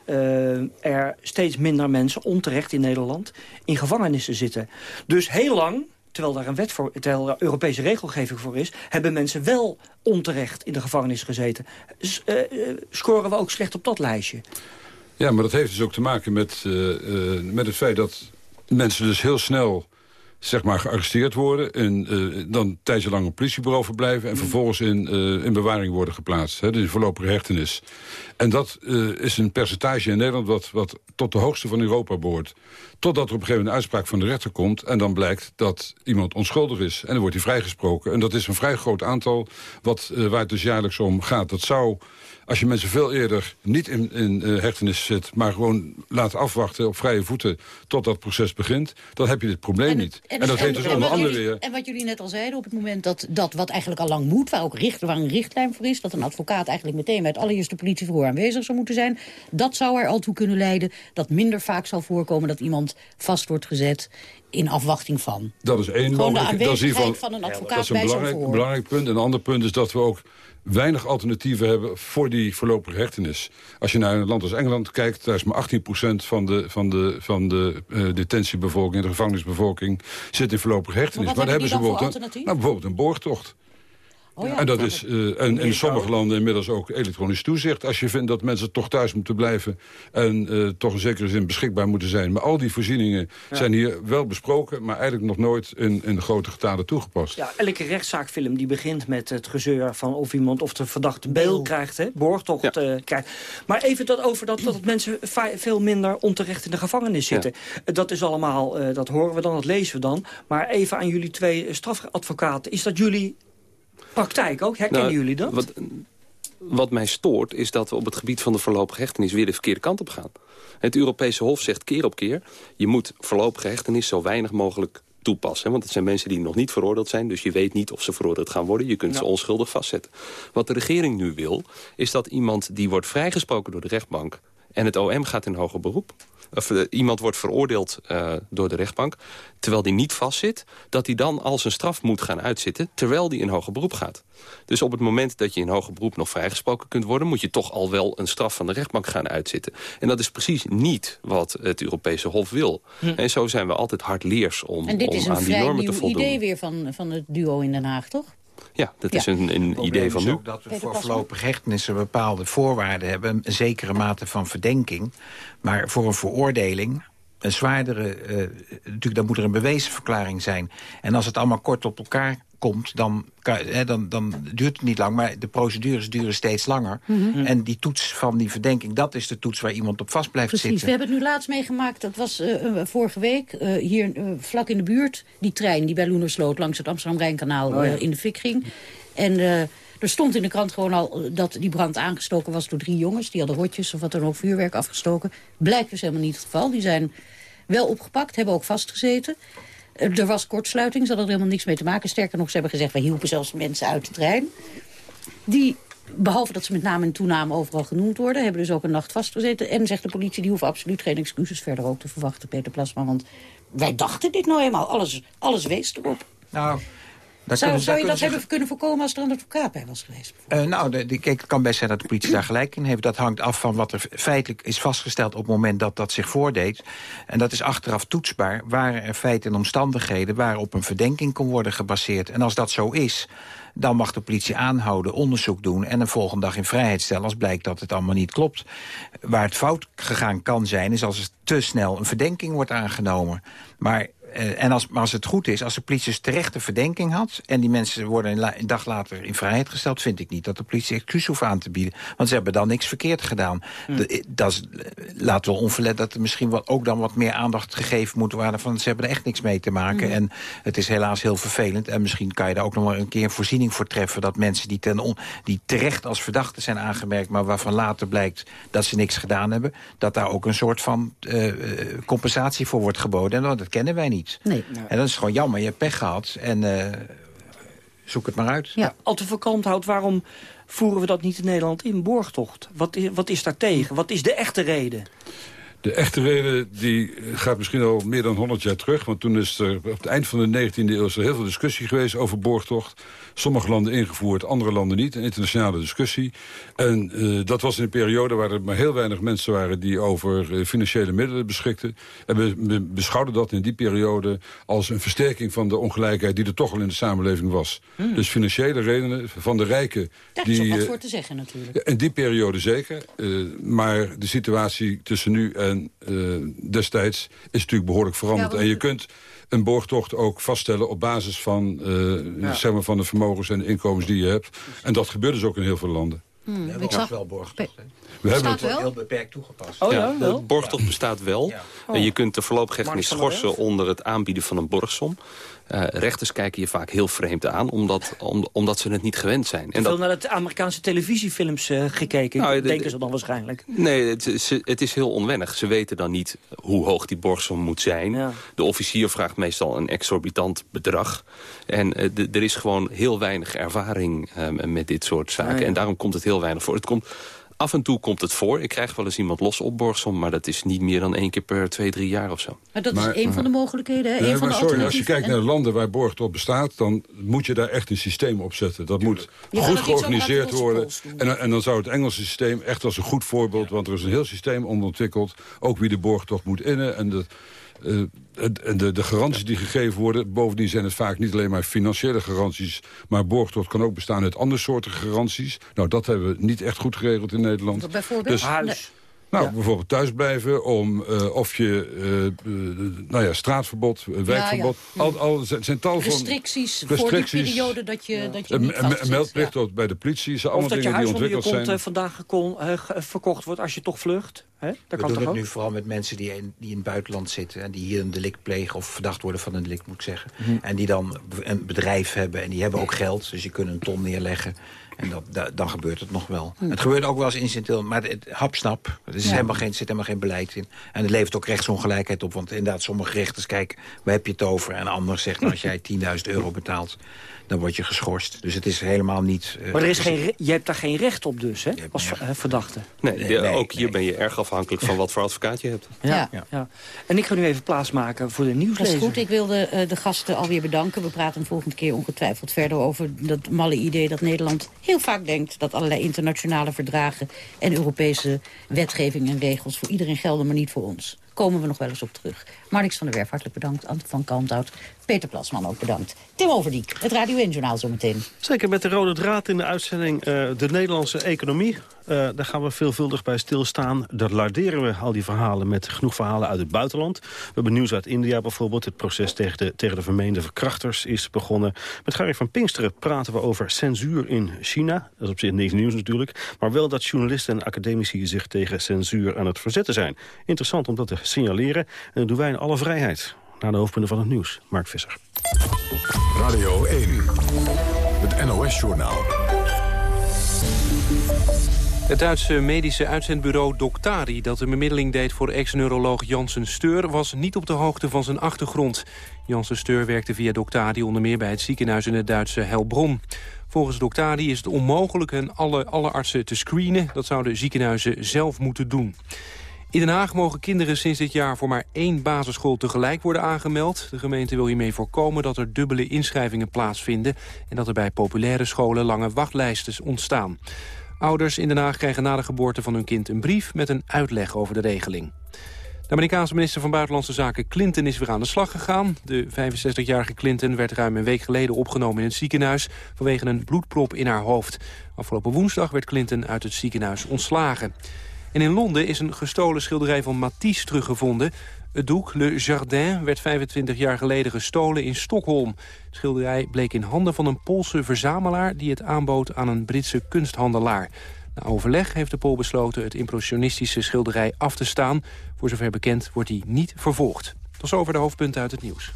S8: er steeds minder mensen onterecht in Nederland in gevangenissen zitten. Dus heel lang terwijl daar een wet voor, terwijl er Europese regelgeving voor is, hebben mensen wel onterecht in de gevangenis gezeten. S scoren we ook slecht op dat lijstje?
S12: Ja, maar dat heeft dus ook te maken met, met het feit dat mensen dus heel snel zeg maar gearresteerd worden... en uh, dan tijdens lang op politiebureau verblijven... en vervolgens in, uh, in bewaring worden geplaatst. Hè, dus voorlopige hechtenis. En dat uh, is een percentage in Nederland wat, wat tot de hoogste van Europa behoort. Totdat er op een gegeven moment een uitspraak van de rechter komt... en dan blijkt dat iemand onschuldig is. En dan wordt hij vrijgesproken. En dat is een vrij groot aantal wat, waar het dus jaarlijks om gaat. Dat zou als je mensen veel eerder niet in, in uh, hechtenis zit... maar gewoon laat afwachten op vrije voeten tot dat proces begint... dan heb je dit probleem niet. En, dat heet dus onder andere weer...
S5: En wat jullie net al zeiden, op het moment dat dat wat eigenlijk al lang moet... waar ook richt, waar een richtlijn voor is... dat een advocaat eigenlijk meteen bij het allereerste politieverhoor aanwezig zou moeten zijn... dat zou er al toe kunnen leiden dat minder vaak zal voorkomen... dat iemand vast wordt gezet in afwachting van.
S12: Dat is één
S5: Gewoon de aanwezigheid van een advocaat
S12: Dat is een belangrijk, belangrijk punt. En een ander punt is dat we ook weinig alternatieven hebben voor die voorlopige hechtenis. Als je naar een land als Engeland kijkt, daar is maar 18% van de, van de, van de uh, detentiebevolking, de gevangenisbevolking, zit in voorlopige hechtenis.
S5: Maar,
S12: hebben
S5: ze bijvoorbeeld een,
S12: nou, bijvoorbeeld een borgtocht. Oh ja, en dat is uh, en in sommige landen inmiddels ook elektronisch toezicht. Als je vindt dat mensen toch thuis moeten blijven... en uh, toch in zekere zin beschikbaar moeten zijn. Maar al die voorzieningen ja. zijn hier wel besproken... maar eigenlijk nog nooit in, in de grote getalen toegepast.
S8: Ja, elke rechtszaakfilm die begint met het gezeur van of iemand... of de verdachte beel krijgt, hè, borgtocht ja. uh, krijgt. Maar even dat over dat, dat mensen veel minder onterecht in de gevangenis zitten. Dat is allemaal, dat horen we dan, dat lezen we dan. Maar even aan jullie twee strafadvocaten. Is dat jullie praktijk ook? Herkennen nou, jullie dat?
S11: Wat, wat mij stoort is dat we op het gebied van de voorlopige hechtenis... weer de verkeerde kant op gaan. Het Europese Hof zegt keer op keer... je moet voorlopige hechtenis zo weinig mogelijk toepassen. Want het zijn mensen die nog niet veroordeeld zijn. Dus je weet niet of ze veroordeeld gaan worden. Je kunt ze onschuldig vastzetten. Wat de regering nu wil, is dat iemand die wordt vrijgesproken door de rechtbank... en het OM gaat in hoger beroep of uh, iemand wordt veroordeeld uh, door de rechtbank... terwijl die niet vastzit, dat hij dan al zijn straf moet gaan uitzitten... terwijl die in hoger beroep gaat. Dus op het moment dat je in hoger beroep nog vrijgesproken kunt worden... moet je toch al wel een straf van de rechtbank gaan uitzitten. En dat is precies niet wat het Europese Hof wil. Hm. En zo zijn we altijd hardleers om,
S5: en dit
S11: om
S5: is
S11: aan die normen te
S5: voldoen. idee weer van, van het duo in Den Haag, toch?
S11: Ja, dat is een, een idee van nu.
S10: ook dat we voor voorlopige hechtenissen bepaalde voorwaarden hebben. Een zekere mate van verdenking. Maar voor een veroordeling een zwaardere... natuurlijk, dan moet er een bewezen verklaring zijn. En als het allemaal kort op elkaar komt, dan, hè, dan, dan duurt het niet lang. Maar de procedures duren steeds langer. Mhm. En die toets van die verdenking, dat is de toets waar iemand op vast blijft
S5: Precies.
S10: zitten.
S5: We hebben het nu laatst meegemaakt, dat was uh, vorige week, uh, hier uh, vlak in de buurt. Die trein die bij Loenersloot langs het Amsterdam-Rijnkanaal oh, ja. in de fik ging. En er stond in de krant gewoon al dat die brand aangestoken was door drie jongens. Die hadden rotjes of wat dan ook vuurwerk afgestoken. Blijkt dus helemaal niet het geval. Die zijn wel opgepakt, hebben ook vastgezeten. Er was kortsluiting, ze hadden er helemaal niks mee te maken. Sterker nog, ze hebben gezegd, wij hielpen zelfs mensen uit de trein. Die, behalve dat ze met naam en toename overal genoemd worden... hebben dus ook een nacht vastgezeten. En zegt de politie, die hoeven absoluut geen excuses verder ook te verwachten, Peter Plasma. Want wij dachten dit nou eenmaal, alles, alles wees erop.
S10: Nou,
S5: zou, zou je dat hebben kunnen voorkomen als er een advocaat bij was geweest?
S10: Uh, nou, de, de, kijk, het kan best zijn dat de politie daar gelijk in heeft. Dat hangt af van wat er feitelijk is vastgesteld op het moment dat dat zich voordeed. En dat is achteraf toetsbaar. Waren er feiten en omstandigheden waarop een verdenking kon worden gebaseerd. En als dat zo is, dan mag de politie aanhouden, onderzoek doen... en een volgende dag in vrijheid stellen als blijkt dat het allemaal niet klopt. Waar het fout gegaan kan zijn, is als er te snel een verdenking wordt aangenomen. Maar en als, maar als het goed is, als de politie dus terechte verdenking had... en die mensen worden een, een, dag later in vrijheid gesteld... vind ik niet dat de politie excuus hoeft aan te bieden. Want ze hebben dan niks verkeerd gedaan. Hmm. De, dat is, laten we onverlet dat er misschien wat, ook dan wat meer aandacht gegeven moet worden... van ze hebben er echt niks mee te maken. Hmm. En het is helaas heel vervelend. En misschien kan je daar ook nog maar een keer een voorziening voor treffen... dat mensen die, ten on, die terecht als verdachten zijn aangemerkt... maar waarvan later blijkt dat ze niks gedaan hebben... dat daar ook een soort van uh, compensatie voor wordt geboden. En dat kennen wij niet.
S5: Nee.
S10: En dat is gewoon jammer. Je hebt pech gehad. En uh, zoek het maar uit.
S8: Ja. Alte van houdt, waarom voeren we dat niet in Nederland in? Borgtocht. Wat is, wat is daar tegen? Wat is de echte reden?
S12: De echte reden die gaat misschien al meer dan 100 jaar terug. Want toen is er op het eind van de 19e eeuw is er heel veel discussie geweest over borgtocht. Sommige landen ingevoerd, andere landen niet. Een internationale discussie. En uh, dat was in een periode waar er maar heel weinig mensen waren... die over uh, financiële middelen beschikten. En we, beschouwden dat in die periode als een versterking van de ongelijkheid... die er toch al in de samenleving was. Hmm. Dus financiële redenen van de rijken...
S5: Daar
S12: die,
S5: is ook wat voor te zeggen natuurlijk.
S12: In die periode zeker. Uh, maar de situatie tussen nu en destijds is natuurlijk behoorlijk veranderd. Ja, en je kunt een borgtocht ook vaststellen op basis van, uh, zeg maar van de vermogens en de inkomens die je hebt. En dat gebeurt dus ook in heel veel landen.
S10: Hmm, we hebben wel borgtocht.
S12: We hebben
S10: het wel heel beperkt toegepast.
S11: Oh, ja, de borgtocht bestaat wel. Ja. En je kunt de voorlopig schorsen onder het aanbieden van een borgsom. Uh, rechters kijken je vaak heel vreemd aan, omdat, omdat ze het niet gewend zijn.
S8: En veel dat... naar de Amerikaanse televisiefilms uh, gekeken, nou, denken ze dan waarschijnlijk.
S11: Nee, het, het, is heel onwennig. Ze weten dan niet hoe hoog die borgsom moet zijn. Ja. De officier vraagt meestal een exorbitant bedrag. En uh, er is gewoon heel weinig ervaring met dit soort zaken. Ah, ja. En daarom komt het heel weinig voor. Het komt Af en toe komt het voor. Ik krijg wel eens iemand los op borgsom, maar dat is niet meer dan één keer per twee, drie jaar of zo.
S5: Maar dat is één van de mogelijkheden, hè?
S12: Nee,
S5: van
S12: de sorry, als je kijkt naar de landen waar borgtocht bestaat... dan moet je daar echt een systeem op zetten. Dat moet goed georganiseerd worden. En, en, dan zou het Engelse systeem echt als een goed voorbeeld... want er is een heel systeem ontwikkeld. Ook wie de borgtocht moet innen. En de, uh, de, de garanties die gegeven worden... bovendien zijn het vaak niet alleen maar financiële garanties... maar borgtocht kan ook bestaan uit andere soorten garanties. Nou, dat hebben we niet echt goed geregeld in Nederland.
S5: Bijvoorbeeld? Dus,
S8: Huis.
S12: Nou, ja. bijvoorbeeld thuisblijven, om, uh, of je, uh, nou ja, straatverbod, wijkverbod. Ja, ja. Al, al zijn tal van
S5: restricties, restricties voor die periode dat je, dat je niet
S12: Een meldplicht bij de politie, zijn allemaal dingen die ontwikkeld zijn.
S8: Of dat je huis vandaag verkocht wordt als je toch vlucht. Dat
S10: We
S8: kan
S10: doen
S8: toch
S10: het
S8: ook?
S10: nu vooral met mensen die in, die in het buitenland zitten... en die hier een delict plegen of verdacht worden van een delict, moet ik zeggen. Mm -hmm. En die dan een bedrijf hebben en die hebben ook geld. Dus je kunt een ton neerleggen. En dat, da, dan gebeurt het nog wel. Hm. Het gebeurt ook wel eens in sint maar het, hapsnap. Er is ja. helemaal geen, zit helemaal geen beleid in. En het levert ook rechtsongelijkheid op. Want inderdaad, sommige rechters kijken, waar heb je het over? En anderen zeggen, nou, als jij 10.000 euro betaalt dan word je geschorst. Dus het is helemaal niet...
S8: Uh, maar er is geen, je hebt daar geen recht op dus, hè, als uh, verdachte?
S11: Nee, nee, nee ook hier nee. ben je erg afhankelijk van wat voor advocaat je hebt.
S8: Ja, ja. ja. En ik ga nu even plaatsmaken voor de nieuwslezer.
S5: Dat is goed, ik wilde uh, de gasten alweer bedanken. We praten de volgende keer ongetwijfeld verder over dat malle idee... dat Nederland heel vaak denkt dat allerlei internationale verdragen... en Europese wetgeving en regels voor iedereen gelden, maar niet voor ons komen we nog wel eens op terug. Marnix van der Werf, hartelijk bedankt. Ant van Kalmthout, Peter Plasman ook bedankt. Tim Overdiek, het Radio 1-journaal zometeen.
S13: Zeker met de rode draad in de uitzending uh, de Nederlandse economie. Uh, daar gaan we veelvuldig bij stilstaan. Daar larderen we al die verhalen met genoeg verhalen uit het buitenland. We hebben nieuws uit India bijvoorbeeld. Het proces tegen de, tegen de vermeende verkrachters is begonnen. Met Gary van Pinksteren praten we over censuur in China. Dat is op zich niks nieuws natuurlijk. Maar wel dat journalisten en academici zich tegen censuur aan het verzetten zijn. Interessant om dat te signaleren. En dat doen wij alle vrijheid. Naar de hoofdpunten van het nieuws. Mark Visser.
S1: Radio 1. Het NOS-journaal.
S2: Het Duitse medische uitzendbureau Doctari... dat de bemiddeling deed voor ex-neuroloog Janssen Steur... was niet op de hoogte van zijn achtergrond. Janssen Steur werkte via Doctari onder meer bij het ziekenhuis... in het Duitse Helbron. Volgens Doctari is het onmogelijk hen alle, alle artsen te screenen. Dat zouden ziekenhuizen zelf moeten doen. In Den Haag mogen kinderen sinds dit jaar voor maar één basisschool tegelijk worden aangemeld. De gemeente wil hiermee voorkomen dat er dubbele inschrijvingen plaatsvinden... en dat er bij populaire scholen lange wachtlijsten ontstaan. Ouders in Den Haag krijgen na de geboorte van hun kind een brief... met een uitleg over de regeling. De Amerikaanse minister van Buitenlandse Zaken Clinton is weer aan de slag gegaan. De 65-jarige Clinton werd ruim een week geleden opgenomen in het ziekenhuis... vanwege een bloedprop in haar hoofd. Afgelopen woensdag werd Clinton uit het ziekenhuis ontslagen. En in Londen is een gestolen schilderij van Matisse teruggevonden. Het doek Le Jardin werd 25 jaar geleden gestolen in Stockholm. Het schilderij bleek in handen van een Poolse verzamelaar... die het aanbood aan een Britse kunsthandelaar. Na overleg heeft de Pool besloten het impressionistische schilderij af te staan. Voor zover bekend wordt hij niet vervolgd. Tot zover de hoofdpunten uit het nieuws.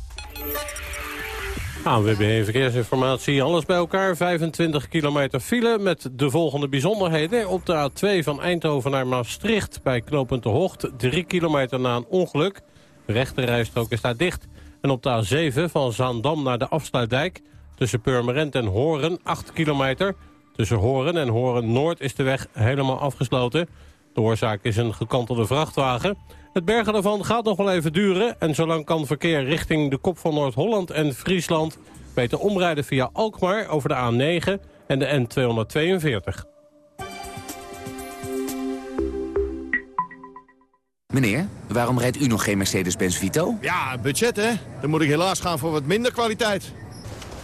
S4: ANWB Verkeersinformatie, alles bij elkaar. 25 kilometer file met de volgende bijzonderheden. Op de A2 van Eindhoven naar Maastricht bij knooppunt de Hocht. 3 kilometer na een ongeluk. De rechterrijstrook is daar dicht. En op de A7 van Zaandam naar de Afsluitdijk... tussen Purmerend en Horen, 8 kilometer. Tussen Horen en Horen Noord is de weg helemaal afgesloten. De oorzaak is een gekantelde vrachtwagen... Het bergen ervan gaat nog wel even duren... en zolang kan verkeer richting de kop van Noord-Holland en Friesland... beter omrijden via Alkmaar over de A9 en de N242.
S14: Meneer, waarom rijdt u nog geen Mercedes-Benz Vito?
S15: Ja, budget hè. Dan moet ik helaas gaan voor wat minder kwaliteit.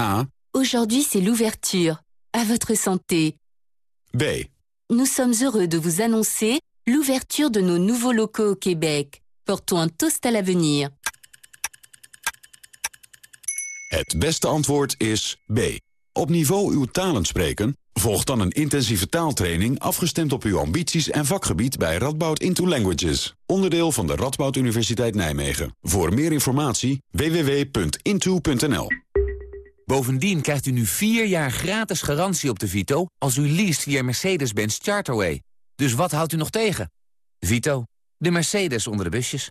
S16: A.
S17: Aujourd'hui, c'est l'ouverture. À votre santé.
S16: B.
S17: Nous sommes heureux de vous annoncer l'ouverture de nos nouveaux locaux au Québec. Portons un toast à l'avenir.
S16: Het beste antwoord is B. Op niveau uw talen spreken? Volg dan een intensieve taaltraining afgestemd op uw ambities en vakgebied bij Radboud Into Languages. Onderdeel van de Radboud Universiteit Nijmegen. Voor meer informatie www.into.nl
S14: Bovendien krijgt u nu vier jaar gratis garantie op de Vito... als u leest via Mercedes-Benz Charterway. Dus wat houdt u nog tegen? Vito, de Mercedes onder de busjes.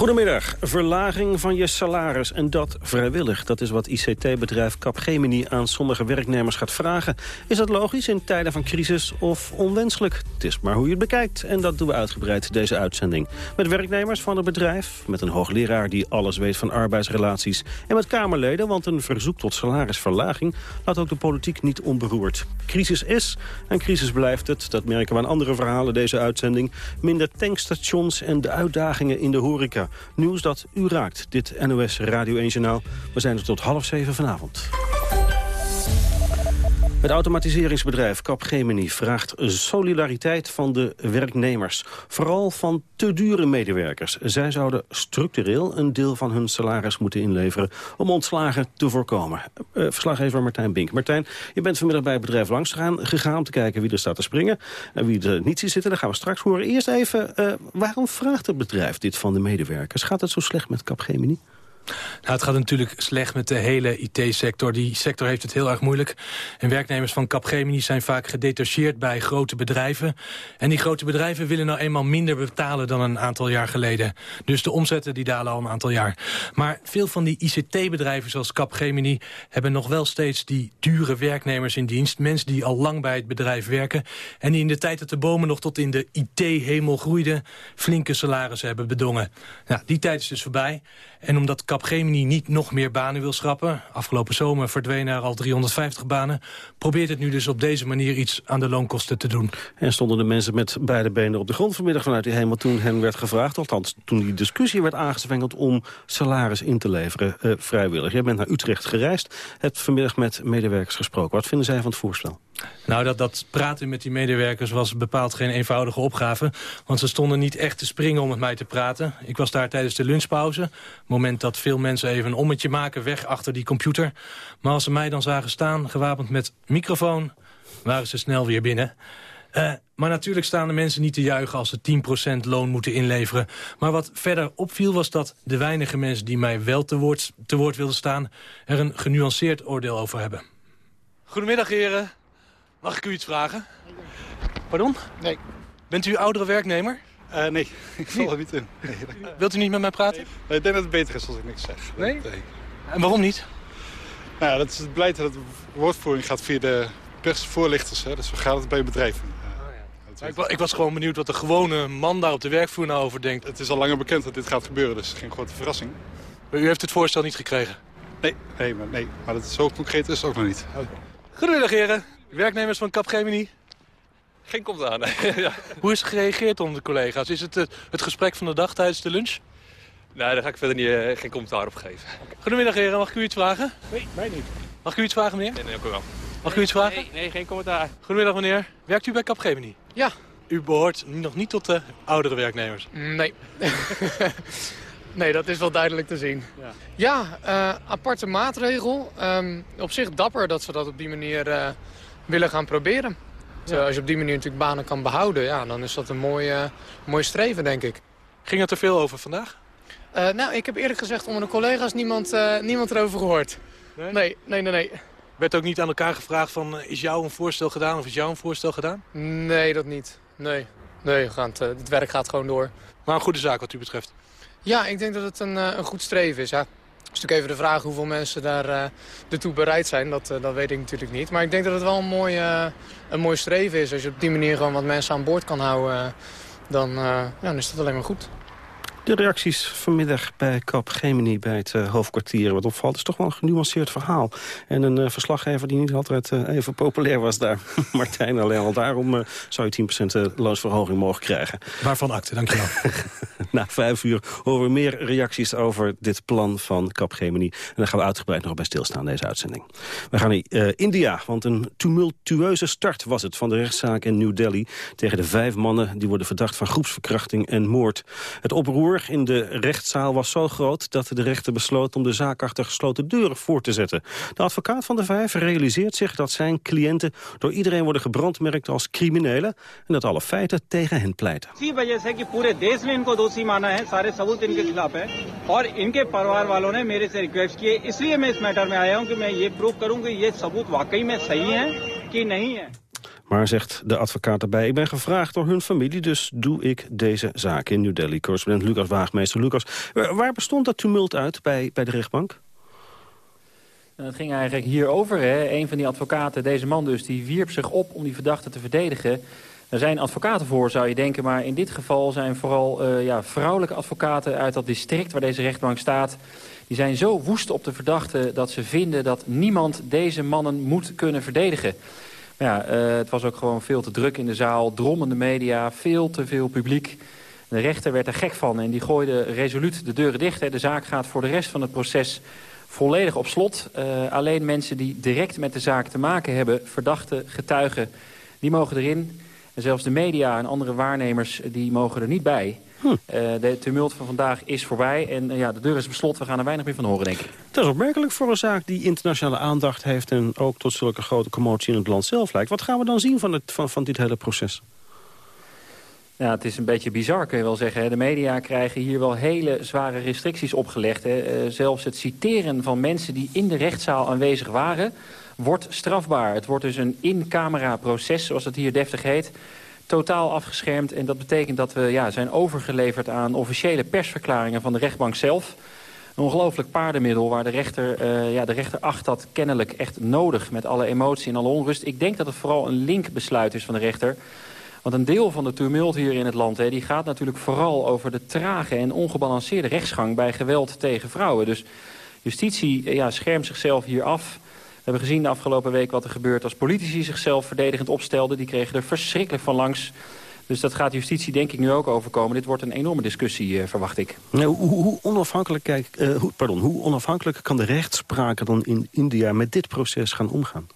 S13: Goedemiddag. Verlaging van je salaris en dat vrijwillig. Dat is wat ICT-bedrijf Capgemini aan sommige werknemers gaat vragen. Is dat logisch in tijden van crisis of onwenselijk? Het is maar hoe je het bekijkt. En dat doen we uitgebreid deze uitzending. Met werknemers van het bedrijf, met een hoogleraar die alles weet van arbeidsrelaties... en met Kamerleden, want een verzoek tot salarisverlaging... laat ook de politiek niet onberoerd. Crisis is en crisis blijft het. Dat merken we aan andere verhalen deze uitzending. Minder tankstations en de uitdagingen in de horeca. Nieuws dat u raakt. Dit NOS Radio 1 Journaal. We zijn er tot half zeven vanavond. Het automatiseringsbedrijf Capgemini vraagt solidariteit van de werknemers. Vooral van te dure medewerkers. Zij zouden structureel een deel van hun salaris moeten inleveren... om ontslagen te voorkomen. Uh, verslaggever Martijn Bink. Martijn, je bent vanmiddag bij het bedrijf langs gegaan, gegaan om te kijken wie er staat te springen... en wie er niet ziet zitten. Dat gaan we straks horen. Eerst even, uh, waarom vraagt het bedrijf dit van de medewerkers? Gaat het zo slecht met Capgemini?
S18: Nou, het gaat natuurlijk slecht met de hele IT-sector. Die sector heeft het heel erg moeilijk. En werknemers van Capgemini zijn vaak gedetacheerd bij grote bedrijven. En die grote bedrijven willen nou eenmaal minder betalen dan een aantal jaar geleden. Dus de omzetten die dalen al een aantal jaar. Maar veel van die ICT-bedrijven zoals Capgemini... hebben nog wel steeds die dure werknemers in dienst. Mensen die al lang bij het bedrijf werken. En die in de tijd dat de bomen nog tot in de IT-hemel groeiden... flinke salarissen hebben bedongen. Nou, die tijd is dus voorbij. En omdat Capgemini niet nog meer banen wil schrappen... afgelopen zomer verdwenen er al 350 banen... probeert het nu dus op deze manier iets aan de loonkosten te doen.
S13: En stonden de mensen met beide benen op de grond vanmiddag vanuit die hemel... toen hen werd gevraagd, althans toen die discussie werd aangezwengeld... om salaris in te leveren uh, vrijwillig. Jij bent naar Utrecht gereisd, hebt vanmiddag met medewerkers gesproken. Wat vinden zij van het voorstel?
S18: Nou, dat, dat praten met die medewerkers was bepaald geen eenvoudige opgave. Want ze stonden niet echt te springen om met mij te praten. Ik was daar tijdens de lunchpauze. moment dat veel mensen even een ommetje maken weg achter die computer. Maar als ze mij dan zagen staan, gewapend met microfoon... waren ze snel weer binnen. Uh, maar natuurlijk staan de mensen niet te juichen als ze 10% loon moeten inleveren. Maar wat verder opviel was dat de weinige mensen die mij wel te woord, te woord wilden staan... er een genuanceerd oordeel over hebben. Goedemiddag, heren. Mag ik u iets vragen? Pardon?
S19: Nee.
S18: Bent u oudere werknemer?
S19: Uh, nee, ik val er niet in. Nee.
S18: Wilt u niet met mij praten?
S19: Nee. ik denk dat het beter is als ik niks zeg.
S18: Nee? nee. En waarom niet?
S19: Nou, dat is het beleid dat de woordvoering gaat via de persvoorlichters. Hè? Dus zo gaat het bij bedrijven.
S18: Oh, ja. ik, ik, was gewoon benieuwd wat de gewone man daar op de werkvloer nou over denkt.
S19: Het is al langer bekend dat dit gaat gebeuren, dus geen grote verrassing.
S18: Maar u heeft het voorstel niet gekregen?
S19: Nee, nee, maar, nee. maar dat zo concreet is het ook nog niet.
S18: Goedemiddag heren. Werknemers van Capgemini?
S20: Geen komt aan. ja.
S18: Hoe is er gereageerd onder de collega's? Is het uh, het gesprek van de dag tijdens de lunch?
S20: Nee, daar ga ik verder niet, uh, geen commentaar op geven.
S18: Goedemiddag heren, mag ik u iets vragen?
S19: Nee, mij niet.
S18: Mag ik u iets vragen meneer?
S20: Nee, nee, ook wel.
S18: Mag ik u iets vragen?
S20: Nee, nee, geen commentaar.
S18: Goedemiddag meneer. Werkt u bij Capgemini?
S20: Ja.
S18: U behoort nog niet tot de oudere werknemers?
S20: Nee. Nee, dat is wel duidelijk te zien. Ja, ja uh, aparte maatregel. Um, op zich dapper dat ze dat op die manier uh, willen gaan proberen. Ja. als je op die manier natuurlijk banen kan behouden, ja, dan is dat een mooi, uh, mooi streven, denk ik.
S18: Ging het er veel over vandaag?
S20: nou, ik heb eerlijk gezegd onder de collega's niemand, niemand erover gehoord. Nee? nee? Nee, nee, nee.
S18: Werd ook niet aan elkaar gevraagd van, is jou een voorstel gedaan of is jou een voorstel gedaan?
S20: Nee, dat niet. Nee, nee we gaan het, het werk gaat gewoon door.
S18: Maar een goede zaak wat u betreft?
S20: Ja, ik denk dat het een, een goed streven is. Ja. Het is natuurlijk even de vraag hoeveel mensen daar uh, ertoe bereid zijn. Dat, uh, dat weet ik natuurlijk niet. Maar ik denk dat het wel een mooi, uh, een mooi streven is. Als je op die manier gewoon wat mensen aan boord kan houden, dan, ja, dan is dat alleen maar goed.
S13: De reacties vanmiddag bij Gemini bij het uh, hoofdkwartier. Wat opvalt is toch wel een genuanceerd verhaal. En een uh, verslaggever die niet altijd uh, even populair was daar. Martijn, alleen al daarom zou je 10% loonsverhoging mogen krijgen.
S18: Waarvan akte, dankjewel.
S13: Na vijf uur horen we meer reacties over dit plan van Capgemini. En daar gaan we uitgebreid nog bij stilstaan, deze uitzending. We gaan naar India, want een tumultueuze start was het van de rechtszaak in New Delhi... tegen de vijf mannen die worden verdacht van groepsverkrachting en moord. Het oproer in de rechtszaal was zo groot dat de rechter besloot om de zaak achter gesloten deuren voor te zetten. De advocaat van de vijf realiseert zich dat zijn cliënten door iedereen worden gebrandmerkt als criminelen en dat alle feiten tegen hen pleiten. Maar zegt de advocaat erbij, ik ben gevraagd door hun familie... dus doe ik deze zaak in New Delhi. Correspondent Lucas Waagmeester. Lucas, waar bestond dat tumult uit bij, bij de rechtbank?
S21: Nou, het ging eigenlijk hierover. Hè. Een van die advocaten, deze man dus, die wierp zich op om die verdachte te verdedigen. Er zijn advocaten voor, zou je denken. Maar in dit geval zijn vooral uh, ja, vrouwelijke advocaten uit dat district waar deze rechtbank staat... die zijn zo woest op de verdachte dat ze vinden dat niemand deze mannen moet kunnen verdedigen. Ja, uh, het was ook gewoon veel te druk in de zaal. Drommende media, veel te veel publiek. De rechter werd er gek van en die gooide resoluut de deuren dicht. De zaak gaat voor de rest van het proces volledig op slot. Uh, alleen mensen die direct met de zaak te maken hebben, verdachte getuigen, die mogen erin. En zelfs de media en andere waarnemers die mogen er niet bij. Hm. Uh, de tumult van vandaag is voorbij en uh, ja, de deur is beslot. We gaan er weinig meer van horen, denk ik.
S13: Dat is opmerkelijk voor een zaak die internationale aandacht heeft... en ook tot zulke grote commotie in het land zelf lijkt. Wat gaan we dan zien van, het, van, van dit hele proces?
S21: Ja, het is een beetje bizar, kun je wel zeggen. De media krijgen hier wel hele zware restricties opgelegd. Hè. Uh, zelfs het citeren van mensen die in de rechtszaal aanwezig waren... wordt strafbaar. Het wordt dus een in-camera proces, zoals het hier deftig heet totaal afgeschermd. En dat betekent dat we ja, zijn overgeleverd aan officiële persverklaringen van de rechtbank zelf. Een ongelooflijk paardenmiddel waar de rechter, uh, ja, de rechter acht dat kennelijk echt nodig met alle emotie en alle onrust. Ik denk dat het vooral een linkbesluit is van de rechter. Want een deel van de tumult hier in het land hè, die gaat natuurlijk vooral over de trage en ongebalanceerde rechtsgang bij geweld tegen vrouwen. Dus justitie ja, schermt zichzelf hier af. We hebben gezien de afgelopen week wat er gebeurt als politici zichzelf verdedigend opstelden. Die kregen er verschrikkelijk van langs. Dus dat gaat justitie denk ik nu ook overkomen. Dit wordt een enorme discussie, uh, verwacht ik.
S13: Nou, hoe, hoe, onafhankelijk, kijk, uh, hoe, pardon, hoe onafhankelijk kan de rechtspraak dan in India met dit proces gaan omgaan?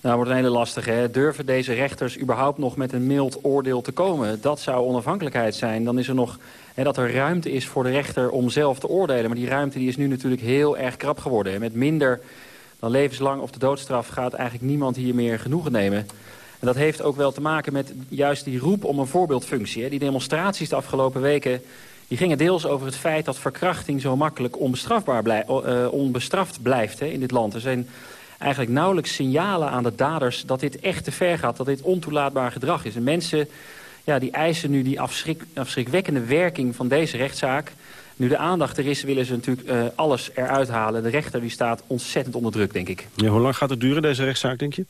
S21: Nou, wordt een hele lastige. Hè? Durven deze rechters überhaupt nog met een mild oordeel te komen? Dat zou onafhankelijkheid zijn. Dan is er nog hè, dat er ruimte is voor de rechter om zelf te oordelen. Maar die ruimte die is nu natuurlijk heel erg krap geworden. Met minder dan levenslang of de doodstraf gaat eigenlijk niemand hier meer genoegen nemen. En dat heeft ook wel te maken met juist die roep om een voorbeeldfunctie. Die demonstraties de afgelopen weken die gingen deels over het feit dat verkrachting zo makkelijk onbestrafbaar uh, onbestraft blijft in dit land. Er zijn eigenlijk nauwelijks signalen aan de daders dat dit echt te ver gaat. Dat dit ontoelaatbaar gedrag is. En mensen ja, die eisen nu die afschrik, afschrikwekkende werking van deze rechtszaak. Nu de aandacht er is, willen ze natuurlijk uh, alles eruit halen. De rechter die staat ontzettend onder druk, denk ik.
S13: Ja, hoe lang gaat het duren, deze rechtszaak, denk je?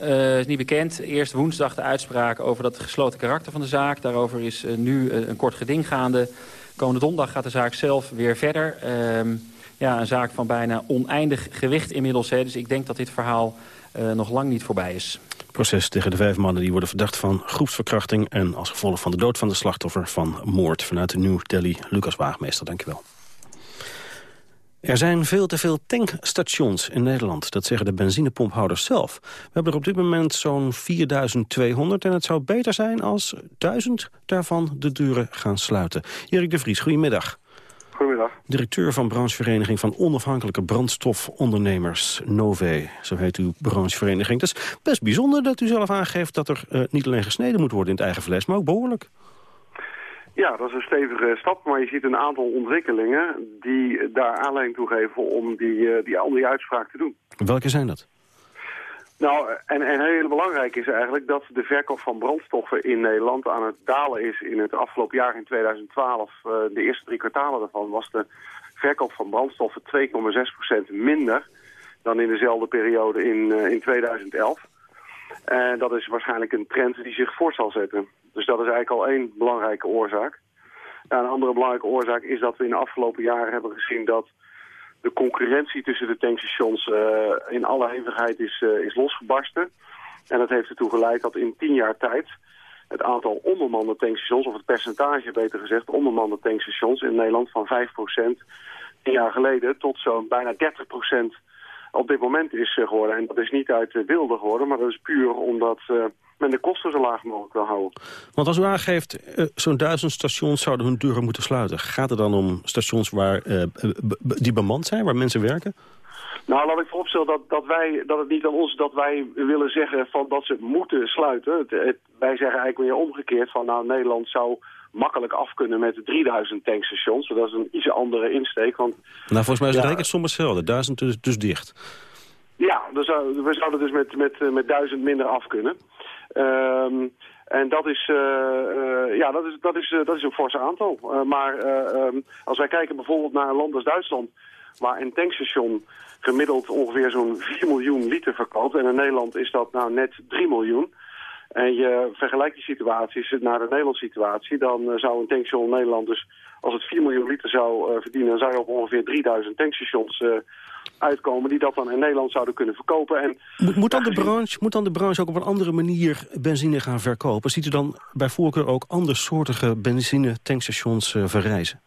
S21: Uh, is niet bekend. Eerst woensdag de uitspraak over dat gesloten karakter van de zaak. Daarover is uh, nu een kort geding gaande. Komende donderdag gaat de zaak zelf weer verder. Uh, ja, een zaak van bijna oneindig gewicht inmiddels. Hè. Dus ik denk dat dit verhaal nog lang niet voorbij is.
S13: Proces tegen de vijf mannen die worden verdacht van groepsverkrachting... en als gevolg van de dood van de slachtoffer van moord. Vanuit de New Delhi, Lucas Waagmeester, dankjewel. Er zijn veel te veel tankstations in Nederland. Dat zeggen de benzinepomphouders zelf. We hebben er op dit moment zo'n 4200 en het zou beter zijn als duizend daarvan de deuren gaan sluiten. Erik de Vries, goedemiddag.
S22: Goedemiddag.
S13: Directeur van branchevereniging van onafhankelijke brandstofondernemers, Nove. Zo heet uw branchevereniging. Het is best bijzonder dat u zelf aangeeft dat er uh, niet alleen gesneden moet worden in het eigen vlees, maar ook behoorlijk.
S22: Ja, dat is een stevige stap, maar je ziet een aantal ontwikkelingen die daar aanleiding toe geven om die, uh, die, die uitspraak te doen.
S13: Welke zijn dat?
S22: Nou, en, en heel belangrijk is eigenlijk dat de verkoop van brandstoffen in Nederland aan het dalen is. In het afgelopen jaar, in 2012, uh, de eerste drie kwartalen daarvan, was de verkoop van brandstoffen 2,6% minder dan in dezelfde periode in, uh, in 2011. En dat is waarschijnlijk een trend die zich voort zal zetten. Dus dat is eigenlijk al één belangrijke oorzaak. Nou, een andere belangrijke oorzaak is dat we in de afgelopen jaren hebben gezien dat de concurrentie tussen de tankstations uh, in alle hevigheid is, uh, is losgebarsten. En dat heeft ertoe geleid dat in tien jaar tijd het aantal onbemande tankstations, of het percentage beter gezegd, onbemande tankstations in Nederland van 5% tien jaar geleden tot zo'n bijna 30% op dit moment is uh, geworden. En dat is niet uit wilde geworden, maar dat is puur omdat men de kosten zo laag mogelijk wil houden.
S13: Want als u aangeeft, zo'n duizend stations zouden hun deuren moeten sluiten. Gaat het dan om stations waar, die bemand zijn, waar mensen werken?
S22: Nou, laat ik vooropstellen dat, dat, wij, dat het niet aan ons is dat wij willen zeggen van dat ze moeten sluiten. Het, het, wij zeggen eigenlijk weer omgekeerd van nou Nederland zou makkelijk af kunnen met 3000 tankstations. Dat is een iets andere insteek. Want,
S13: nou, volgens mij is de ja, rekensom hetzelfde. 1000 dus, dus dicht.
S22: Ja, dus, uh, we zouden dus met, met, met 1000 minder af kunnen. Um, en dat is, uh, uh, ja, dat is, dat is, uh, dat is een forse aantal. maar um, als wij kijken bijvoorbeeld naar een land als Duitsland... waar een tankstation gemiddeld ongeveer zo'n 4 miljoen liter verkoopt... en in Nederland is dat nou net 3 miljoen en je vergelijkt die situaties naar de Nederlandse situatie... dan zou een tankstation in Nederland dus, als het 4 miljoen liter zou verdienen... dan zou je op ongeveer 3000 tankstations uitkomen die dat dan in Nederland zouden kunnen verkopen. En
S13: moet, moet, dan de branche, moet dan de branche ook op een andere manier benzine gaan verkopen? Ziet u dan bij voorkeur ook andersoortige benzine-tankstations uh, verrijzen?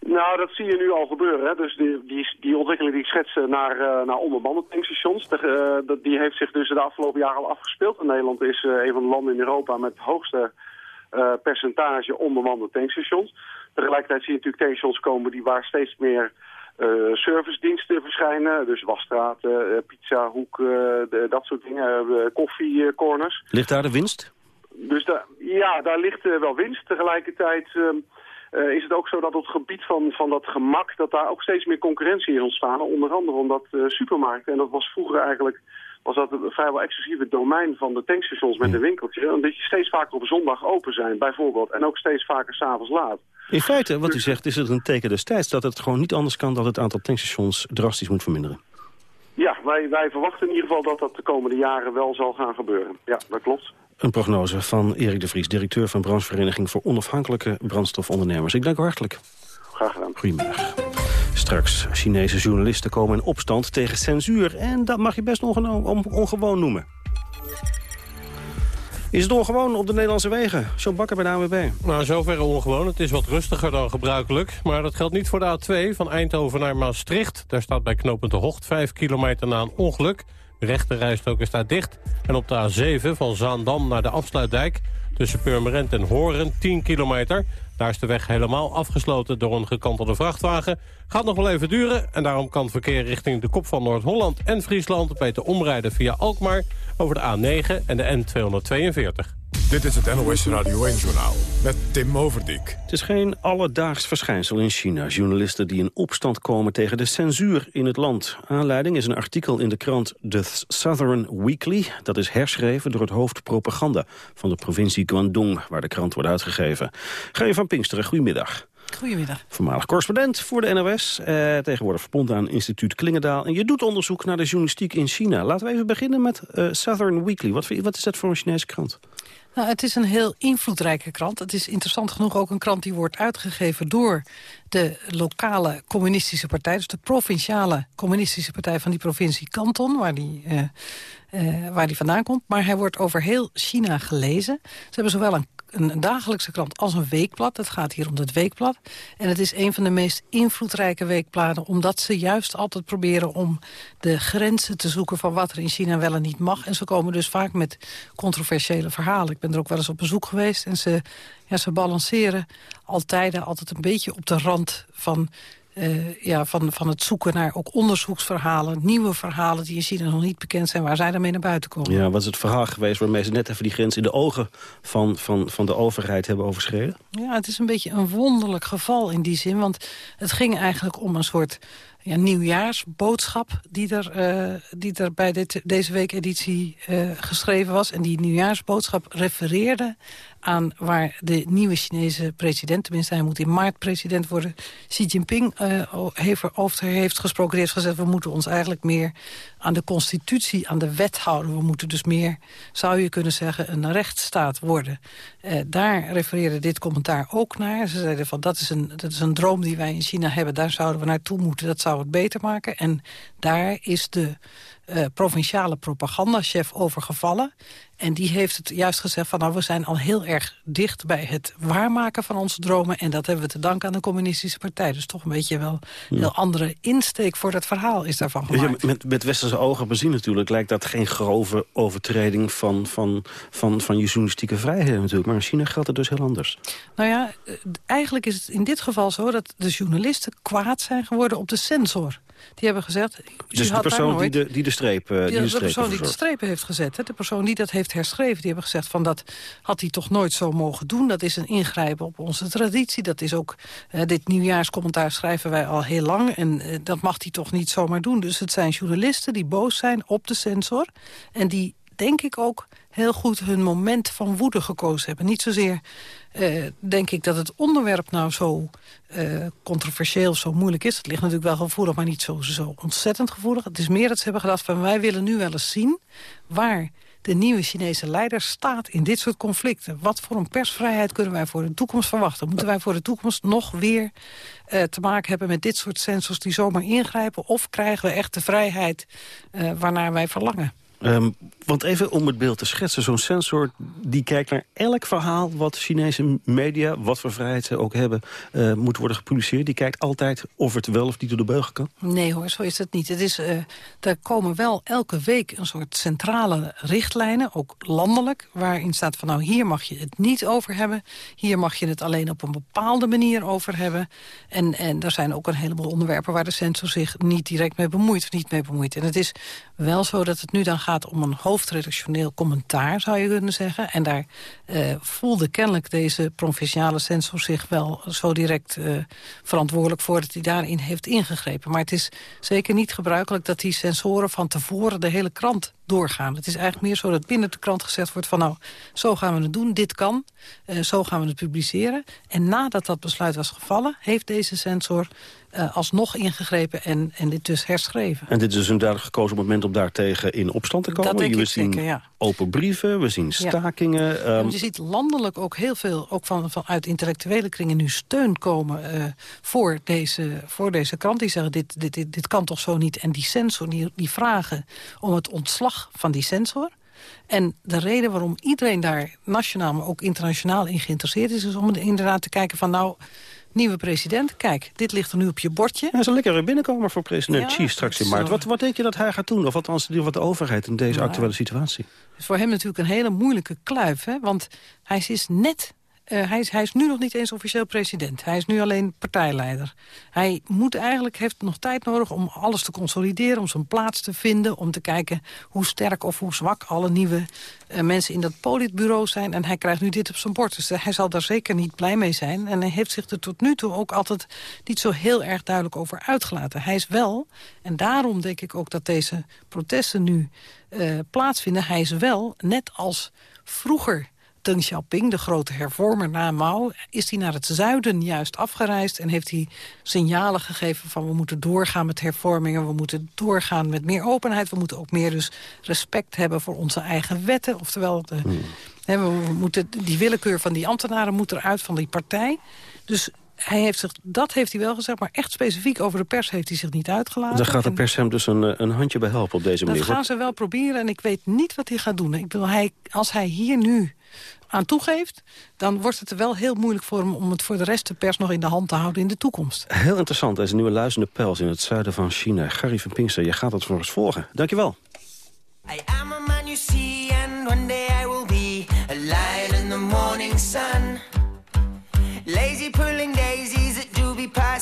S22: Nou, dat zie je nu al gebeuren. Hè. Dus die, die, die ontwikkeling die ik schetsen naar, uh, naar onbemande tankstations... De, die heeft zich dus de afgelopen jaren al afgespeeld. En Nederland is een van de landen in Europa met het hoogste percentage onbemande tankstations. Tegelijkertijd zie je natuurlijk tankstations komen die waar steeds meer uh, servicediensten verschijnen. Dus wasstraten, uh, pizza, hoek, de, dat soort dingen, koffiecorners.
S13: Ligt daar de winst?
S22: Dus ja, daar ligt wel winst. Tegelijkertijd uh, is het ook zo dat op het gebied van, van dat gemak... dat daar ook steeds meer concurrentie is ontstaan. Onder andere omdat supermarkten, en dat was vroeger eigenlijk was dat een vrijwel exclusieve domein van de tankstations met een winkeltje. Omdat je steeds vaker op zondag open zijn, bijvoorbeeld. En ook steeds vaker s'avonds laat.
S13: In feite, wat u zegt, is het een teken destijds... dat het gewoon niet anders kan dat het aantal tankstations drastisch moet verminderen.
S22: Ja, wij, wij verwachten in ieder geval dat dat de komende jaren wel zal gaan gebeuren. Ja, dat klopt.
S13: Een prognose van Erik de Vries, directeur van branchevereniging voor onafhankelijke brandstofondernemers. Ik dank u hartelijk.
S22: Graag gedaan.
S13: Goedemiddag. Straks, Chinese journalisten komen in opstand tegen censuur. En dat mag je best ongewoon noemen. Is het ongewoon op de Nederlandse wegen? John Bakker bij de AWB.
S4: Nou, zover ongewoon. Het is wat rustiger dan gebruikelijk. Maar dat geldt niet voor de A2 van Eindhoven naar Maastricht. Daar staat bij knooppunt de Hocht 5 kilometer na een ongeluk. De rechterrijstrook is daar dicht. En op de A7 van Zaandam naar de Afsluitdijk... tussen Purmerend en Horen 10 kilometer. Daar is de weg helemaal afgesloten door een gekantelde vrachtwagen. Gaat nog wel even duren en daarom kan verkeer richting de kop van Noord-Holland en Friesland beter omrijden via Alkmaar over de A9 en de N242.
S1: Dit is het NOS Radio 1-journaal met Tim Overdijk.
S13: Het is geen alledaags verschijnsel in China. Journalisten die in opstand komen tegen de censuur in het land. Aanleiding is een artikel in de krant The Southern Weekly. Dat is herschreven door het hoofd propaganda van de provincie Guangdong... waar de krant wordt uitgegeven. Ga van Pinksteren, goedemiddag.
S23: Goedemiddag.
S13: Voormalig correspondent voor de NOS. Eh, tegenwoordig verbonden aan instituut Klingendaal. En je doet onderzoek naar de journalistiek in China. Laten we even beginnen met uh, Southern Weekly. Wat, wat is dat voor een Chinese krant?
S23: Nou, het is een heel invloedrijke krant. Het is interessant genoeg ook een krant die wordt uitgegeven door de lokale communistische partij. Dus de provinciale communistische partij van die provincie Kanton, waar die, uh, uh, waar die vandaan komt. Maar hij wordt over heel China gelezen. Ze hebben zowel een een dagelijkse krant als een weekblad. Het gaat hier om het weekblad. En het is een van de meest invloedrijke weekbladen... omdat ze juist altijd proberen om de grenzen te zoeken... van wat er in China wel en niet mag. En ze komen dus vaak met controversiële verhalen. Ik ben er ook wel eens op bezoek geweest. En ze, ja, ze balanceren altijd, altijd een beetje op de rand van uh, ja, van, van het zoeken naar ook onderzoeksverhalen... nieuwe verhalen die in China nog niet bekend zijn... waar zij daarmee naar buiten komen.
S13: Ja, wat is het verhaal geweest waarmee ze net even die grens... in de ogen van, van, van de overheid hebben overschreden?
S23: Ja, het is een beetje een wonderlijk geval in die zin. Want het ging eigenlijk om een soort ja, nieuwjaarsboodschap die er, uh, die er bij dit, deze weekeditie uh, geschreven was. En die nieuwjaarsboodschap refereerde aan waar de nieuwe Chinese president... tenminste hij moet in maart president worden... Xi Jinping uh, heeft, over heeft gesproken. Heeft gezegd, we moeten ons eigenlijk meer aan de constitutie, aan de wet houden. We moeten dus meer, zou je kunnen zeggen, een rechtsstaat worden. Uh, daar refereerde dit commentaar ook naar. Ze zeiden van, dat is, een, dat is een droom die wij in China hebben. Daar zouden we naartoe moeten. Dat zou het beter maken. En daar is de uh, provinciale propagandachef over gevallen. En die heeft het juist gezegd van nou, we zijn al heel erg dicht bij het waarmaken van onze dromen. En dat hebben we te danken aan de communistische partij. Dus toch een beetje wel een heel andere insteek voor dat verhaal is daarvan gemaakt.
S13: Ja, met, met westerse ogen bezien natuurlijk lijkt dat geen grove overtreding van, van, van, van je journalistieke vrijheden natuurlijk. Maar in China geldt het dus heel anders.
S23: Nou ja, eh, eigenlijk is het in dit geval zo dat de journalisten kwaad zijn geworden op de censor. Die hebben gezegd...
S13: Dus de persoon die, de, die de streep uh, die,
S23: de,
S13: de
S23: persoon die de strepen heeft gezet. Hè, de persoon die dat heeft herschreven. Die hebben gezegd van dat had hij toch nooit zo mogen doen. Dat is een ingrijpen op onze traditie. Dat is ook, dit nieuwjaarscommentaar schrijven wij al heel lang. En uh, dat mag hij toch niet zomaar doen. Dus het zijn journalisten die boos zijn op de censor. En die denk ik ook heel goed hun moment van woede gekozen hebben. Niet zozeer uh, denk ik dat het onderwerp nou zo uh, controversieel, zo moeilijk is. Het ligt natuurlijk wel gevoelig, maar niet zo, zo ontzettend gevoelig. Het is meer dat ze hebben gedacht van wij willen nu wel eens zien waar de nieuwe Chinese leider staat in dit soort conflicten. Wat voor een persvrijheid kunnen wij voor de toekomst verwachten? Moeten wij voor de toekomst nog weer uh, te maken hebben met dit soort sensors die zomaar ingrijpen? Of krijgen we echt de vrijheid waarnaar wij verlangen?
S24: Um, want even om het beeld te schetsen, zo'n sensor die kijkt naar elk verhaal wat Chinese media, wat voor vrijheid ze ook hebben, uh, moet worden gepubliceerd. Die kijkt altijd of het wel of niet door de beugel kan?
S23: Nee hoor, zo is het niet. Het is, uh, er komen wel elke week een soort centrale richtlijnen, ook landelijk, waarin staat van nou hier mag je het niet over hebben, hier mag je het alleen op een bepaalde manier over hebben. En, en er zijn ook een heleboel onderwerpen waar de sensor zich niet direct mee bemoeit of niet mee bemoeit. En het is wel zo dat het nu dan gaat om een hoofdredactioneel commentaar, zou je kunnen zeggen. En daar uh, voelde kennelijk deze provinciale censor zich wel zo direct uh, verantwoordelijk voor dat hij daarin heeft ingegrepen. Maar het is zeker niet gebruikelijk dat die sensoren van tevoren de hele krant doorgaan. Het is eigenlijk meer zo dat binnen de krant gezegd wordt van nou, zo gaan we het doen, dit kan, uh, zo gaan we het publiceren. En nadat dat besluit was gevallen, heeft deze censor uh, alsnog ingegrepen en, en dit dus herschreven.
S24: En dit is dus een duidelijk gekozen moment om daartegen in opstand te komen?
S23: Dat denk
S24: we
S23: ik
S24: zien
S23: zeker, ja.
S24: open brieven, we zien stakingen.
S23: Ja. Um... Je ziet landelijk ook heel veel, ook van, vanuit intellectuele kringen... nu steun komen uh, voor, deze, voor deze krant. Die zeggen, dit, dit, dit, dit kan toch zo niet. En die censor, die, die vragen om het ontslag van die censor... En de reden waarom iedereen daar nationaal, maar ook internationaal in geïnteresseerd is... is om inderdaad te kijken van nou, nieuwe president. Kijk, dit ligt er nu op je bordje.
S24: Hij is een lekkere binnenkomer voor president ja, Xi straks in maart. Wat, wat denk je dat hij gaat doen? Of althans wat de overheid in deze nou, actuele situatie?
S23: Het is voor hem natuurlijk een hele moeilijke kluif. Hè? Want hij is net uh, hij, is, hij is nu nog niet eens officieel president. Hij is nu alleen partijleider. Hij moet eigenlijk, heeft nog tijd nodig om alles te consolideren... om zijn plaats te vinden, om te kijken hoe sterk of hoe zwak... alle nieuwe uh, mensen in dat politbureau zijn. En hij krijgt nu dit op zijn bord. Dus hij zal daar zeker niet blij mee zijn. En hij heeft zich er tot nu toe ook altijd niet zo heel erg duidelijk over uitgelaten. Hij is wel, en daarom denk ik ook dat deze protesten nu plaatsvinden... hij is wel, net als vroeger Deng Xiaoping, de grote hervormer na Mao... is hij naar het zuiden juist afgereisd... en heeft hij signalen gegeven van we moeten doorgaan met hervormingen... we moeten doorgaan met meer openheid... we moeten ook meer dus respect hebben voor onze eigen wetten. Oftewel, de, hmm. hè, we moeten, die willekeur van die ambtenaren moet eruit van die partij. Dus hij heeft zich, dat heeft hij wel gezegd, maar echt specifiek over de pers heeft hij zich niet uitgelaten.
S24: Daar gaat de pers hem dus een, een handje bij helpen op deze manier.
S23: Dat gaan ze wel proberen en ik weet niet wat hij gaat doen. Ik bedoel, hij, als hij hier nu aan toegeeft... dan wordt het er wel heel moeilijk voor hem om het voor de rest de pers nog in de hand te houden in de toekomst.
S24: Heel interessant, deze nieuwe luizende pels in het zuiden van China. Gary van Pinkster, je gaat dat voor ons volgen. Dankjewel. I am a man you see and one day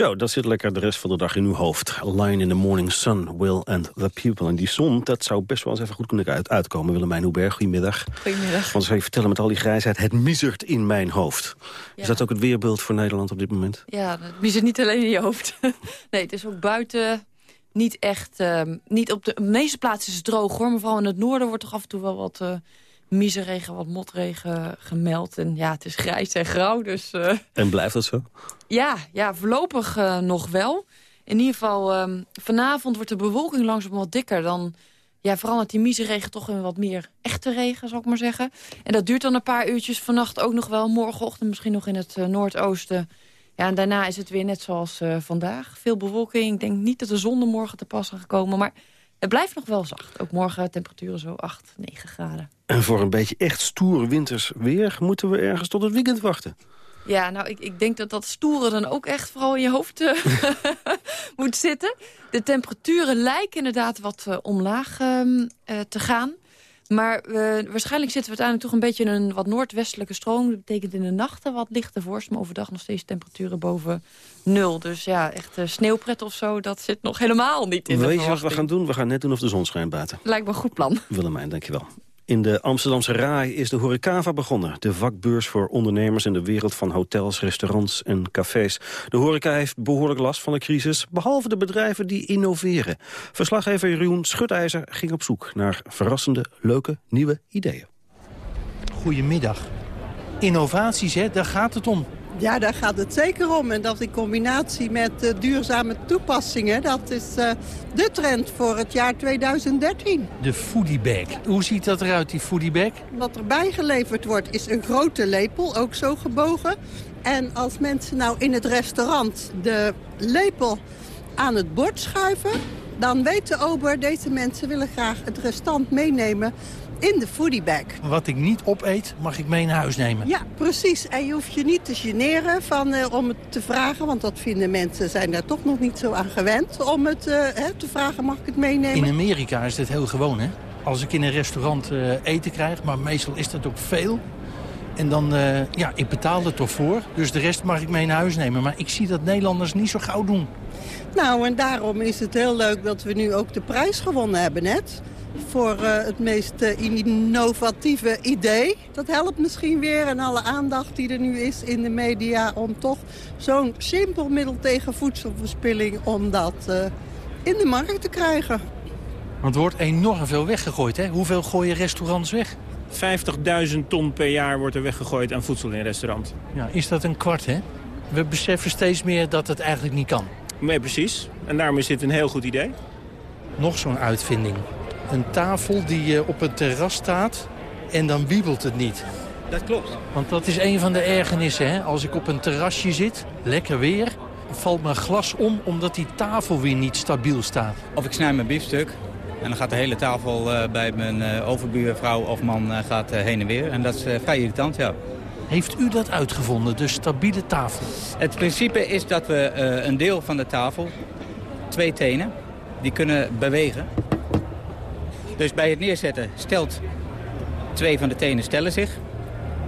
S13: Zo, dat zit lekker de rest van de dag in uw hoofd. Line in the morning sun, Will and the people. En die zon, dat zou best wel eens even goed kunnen uit uitkomen. Willemijn Hoeberg, goedemiddag.
S25: Goedemiddag.
S13: Want zou je vertellen met al die grijsheid, het misert in mijn hoofd. Is dat ook het weerbeeld voor Nederland op dit moment?
S25: Ja, het zit niet alleen in je hoofd. nee, het is ook buiten niet echt... Uh, niet op, de, meeste plaatsen is het droog hoor, maar vooral in het noorden wordt toch af en toe wel wat... Uh, miseregen, wat motregen gemeld. En ja, het is grijs en grauw, dus... Uh...
S13: En blijft dat zo?
S25: Ja, ja voorlopig uh, nog wel. In ieder geval, um, vanavond wordt de bewolking langzaam wat dikker. Dan ja, verandert die miseregen toch in wat meer echte regen, zal ik maar zeggen. En dat duurt dan een paar uurtjes. Vannacht ook nog wel, morgenochtend misschien nog in het uh, noordoosten. Ja, en daarna is het weer net zoals vandaag. Veel bewolking. Ik denk niet dat de zon er morgen te pas gaat komen, maar... Het blijft nog wel zacht. Ook morgen temperaturen zo 8, 9 graden.
S13: En voor een beetje echt stoer winters weer... moeten we ergens tot het weekend wachten.
S25: Ja, nou, ik, ik denk dat dat stoere dan ook echt vooral in je hoofd uh, moet zitten. De temperaturen lijken inderdaad wat uh, omlaag uh, te gaan. Maar waarschijnlijk zitten we uiteindelijk toch een beetje in een wat noordwestelijke stroom. Dat betekent in de nachten wat lichte vorst, maar overdag nog steeds temperaturen boven nul. Dus ja, echt sneeuwpret of zo, dat zit nog helemaal niet in
S13: Weet je wat we gaan doen? We gaan net doen of de zon schijnt buiten.
S25: Lijkt me een goed plan.
S13: Willemijn, dankjewel. In de Amsterdamse RAI is de Horecava begonnen. De vakbeurs voor ondernemers in de wereld van hotels, restaurants en cafés. De horeca heeft behoorlijk last van de crisis, behalve de bedrijven die innoveren. Verslaggever Jeroen Schutijzer ging op zoek naar verrassende, leuke, nieuwe ideeën.
S26: Goedemiddag. Innovaties, hè, daar gaat het om.
S27: Ja, daar gaat het zeker om. En dat in combinatie met uh, duurzame toepassingen... dat is uh, de trend voor het jaar 2013.
S26: De foodiebag. Hoe ziet dat eruit, die foodiebag?
S27: Wat erbij geleverd wordt is een grote lepel, ook zo gebogen. En als mensen nou in het restaurant de lepel aan het bord schuiven... dan weet de ober, deze mensen willen graag het restant meenemen in de foodiebag.
S26: Wat ik niet opeet, mag ik mee naar huis nemen?
S27: Ja, precies. En je hoeft je niet te generen van, uh, om het te vragen... want dat vinden mensen, zijn daar toch nog niet zo aan gewend... om het uh, hè, te vragen, mag ik het meenemen?
S26: In Amerika is dit heel gewoon, hè? Als ik in een restaurant uh, eten krijg, maar meestal is dat ook veel... En dan, ja, ik betaal er toch voor. Dus de rest mag ik mee naar huis nemen. Maar ik zie dat Nederlanders niet zo gauw doen.
S27: Nou, en daarom is het heel leuk dat we nu ook de prijs gewonnen hebben net voor uh, het meest uh, innovatieve idee. Dat helpt misschien weer en alle aandacht die er nu is in de media... om toch zo'n simpel middel tegen voedselverspilling... om dat uh, in de markt te krijgen.
S26: Want er wordt enorm veel weggegooid, hè? Hoeveel gooien restaurants weg?
S28: 50.000 ton per jaar wordt er weggegooid aan voedsel in restaurant.
S26: Ja, is dat een kwart, hè? We beseffen steeds meer dat het eigenlijk niet kan.
S28: Nee, precies. En daarom is dit een heel goed idee.
S26: Nog zo'n uitvinding. Een tafel die uh, op een terras staat en dan wiebelt het niet.
S28: Dat klopt.
S26: Want dat is een van de ergernissen. Hè? Als ik op een terrasje zit, lekker weer, valt mijn glas om omdat die tafel weer niet stabiel staat.
S29: Of ik snij mijn biefstuk en dan gaat de hele tafel uh, bij mijn uh, overbuurvrouw of man gaat, heen en weer. En dat is vrij irritant, ja.
S26: Heeft u dat uitgevonden, de stabiele tafel?
S29: Het principe is dat we een deel van de tafel, twee tenen, die kunnen bewegen. Dus bij het neerzetten stelt twee van de tenen stellen zich.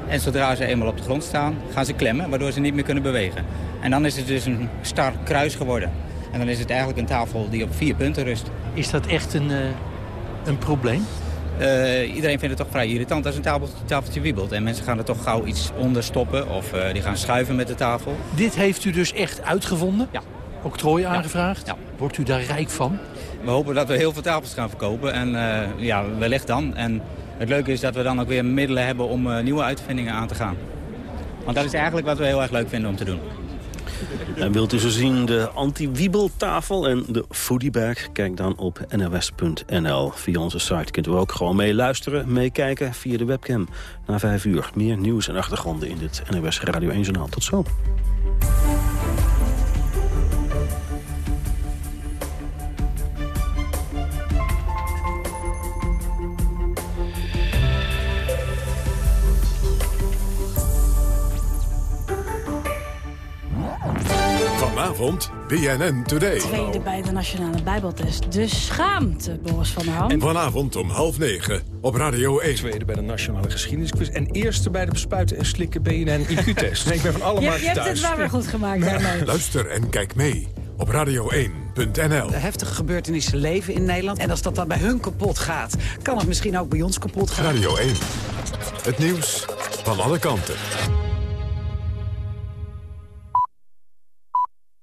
S29: En zodra ze eenmaal op de grond staan, gaan ze klemmen, waardoor ze niet meer kunnen bewegen. En dan is het dus een star kruis geworden. En dan is het eigenlijk een tafel die op vier punten rust.
S26: Is dat echt een, uh, een probleem?
S29: Uh, iedereen vindt het toch vrij irritant als een tafeltje, tafeltje wiebelt. En mensen gaan er toch gauw iets onder stoppen of uh, die gaan schuiven met de tafel.
S26: Dit heeft u dus echt uitgevonden?
S29: Ja.
S26: Octrooi aangevraagd?
S29: Ja.
S26: Wordt u daar rijk van?
S29: We hopen dat we heel veel tafels gaan verkopen en uh, ja, wellicht dan. En het leuke is dat we dan ook weer middelen hebben om uh, nieuwe uitvindingen aan te gaan. Want dat is eigenlijk wat we heel erg leuk vinden om te doen.
S13: En wilt u zo zien de anti-wiebeltafel en de foodiebag? Kijk dan op nws.nl. Via onze site kunt u ook gewoon meeluisteren, meekijken via de webcam. Na vijf uur meer nieuws en achtergronden in dit NOS Radio 1 Journaal. Tot zo.
S1: Vanavond BNN Today.
S30: Tweede bij de Nationale Bijbeltest. De schaamte, Boris van der Ham.
S1: En vanavond om half negen op Radio 1.
S31: Tweede bij de Nationale Geschiedenisquiz. En eerste bij de bespuiten en slikken BNN IQ-test. ik ben van alle
S30: je,
S31: markten
S30: je hebt
S31: thuis.
S30: het wel weer goed gemaakt daarmee.
S1: Luister en kijk mee op radio1.nl.
S32: De heftige gebeurtenissen leven in Nederland. En als dat dan bij hun kapot gaat, kan het misschien ook bij ons kapot gaan.
S1: Radio 1. Het nieuws van alle kanten.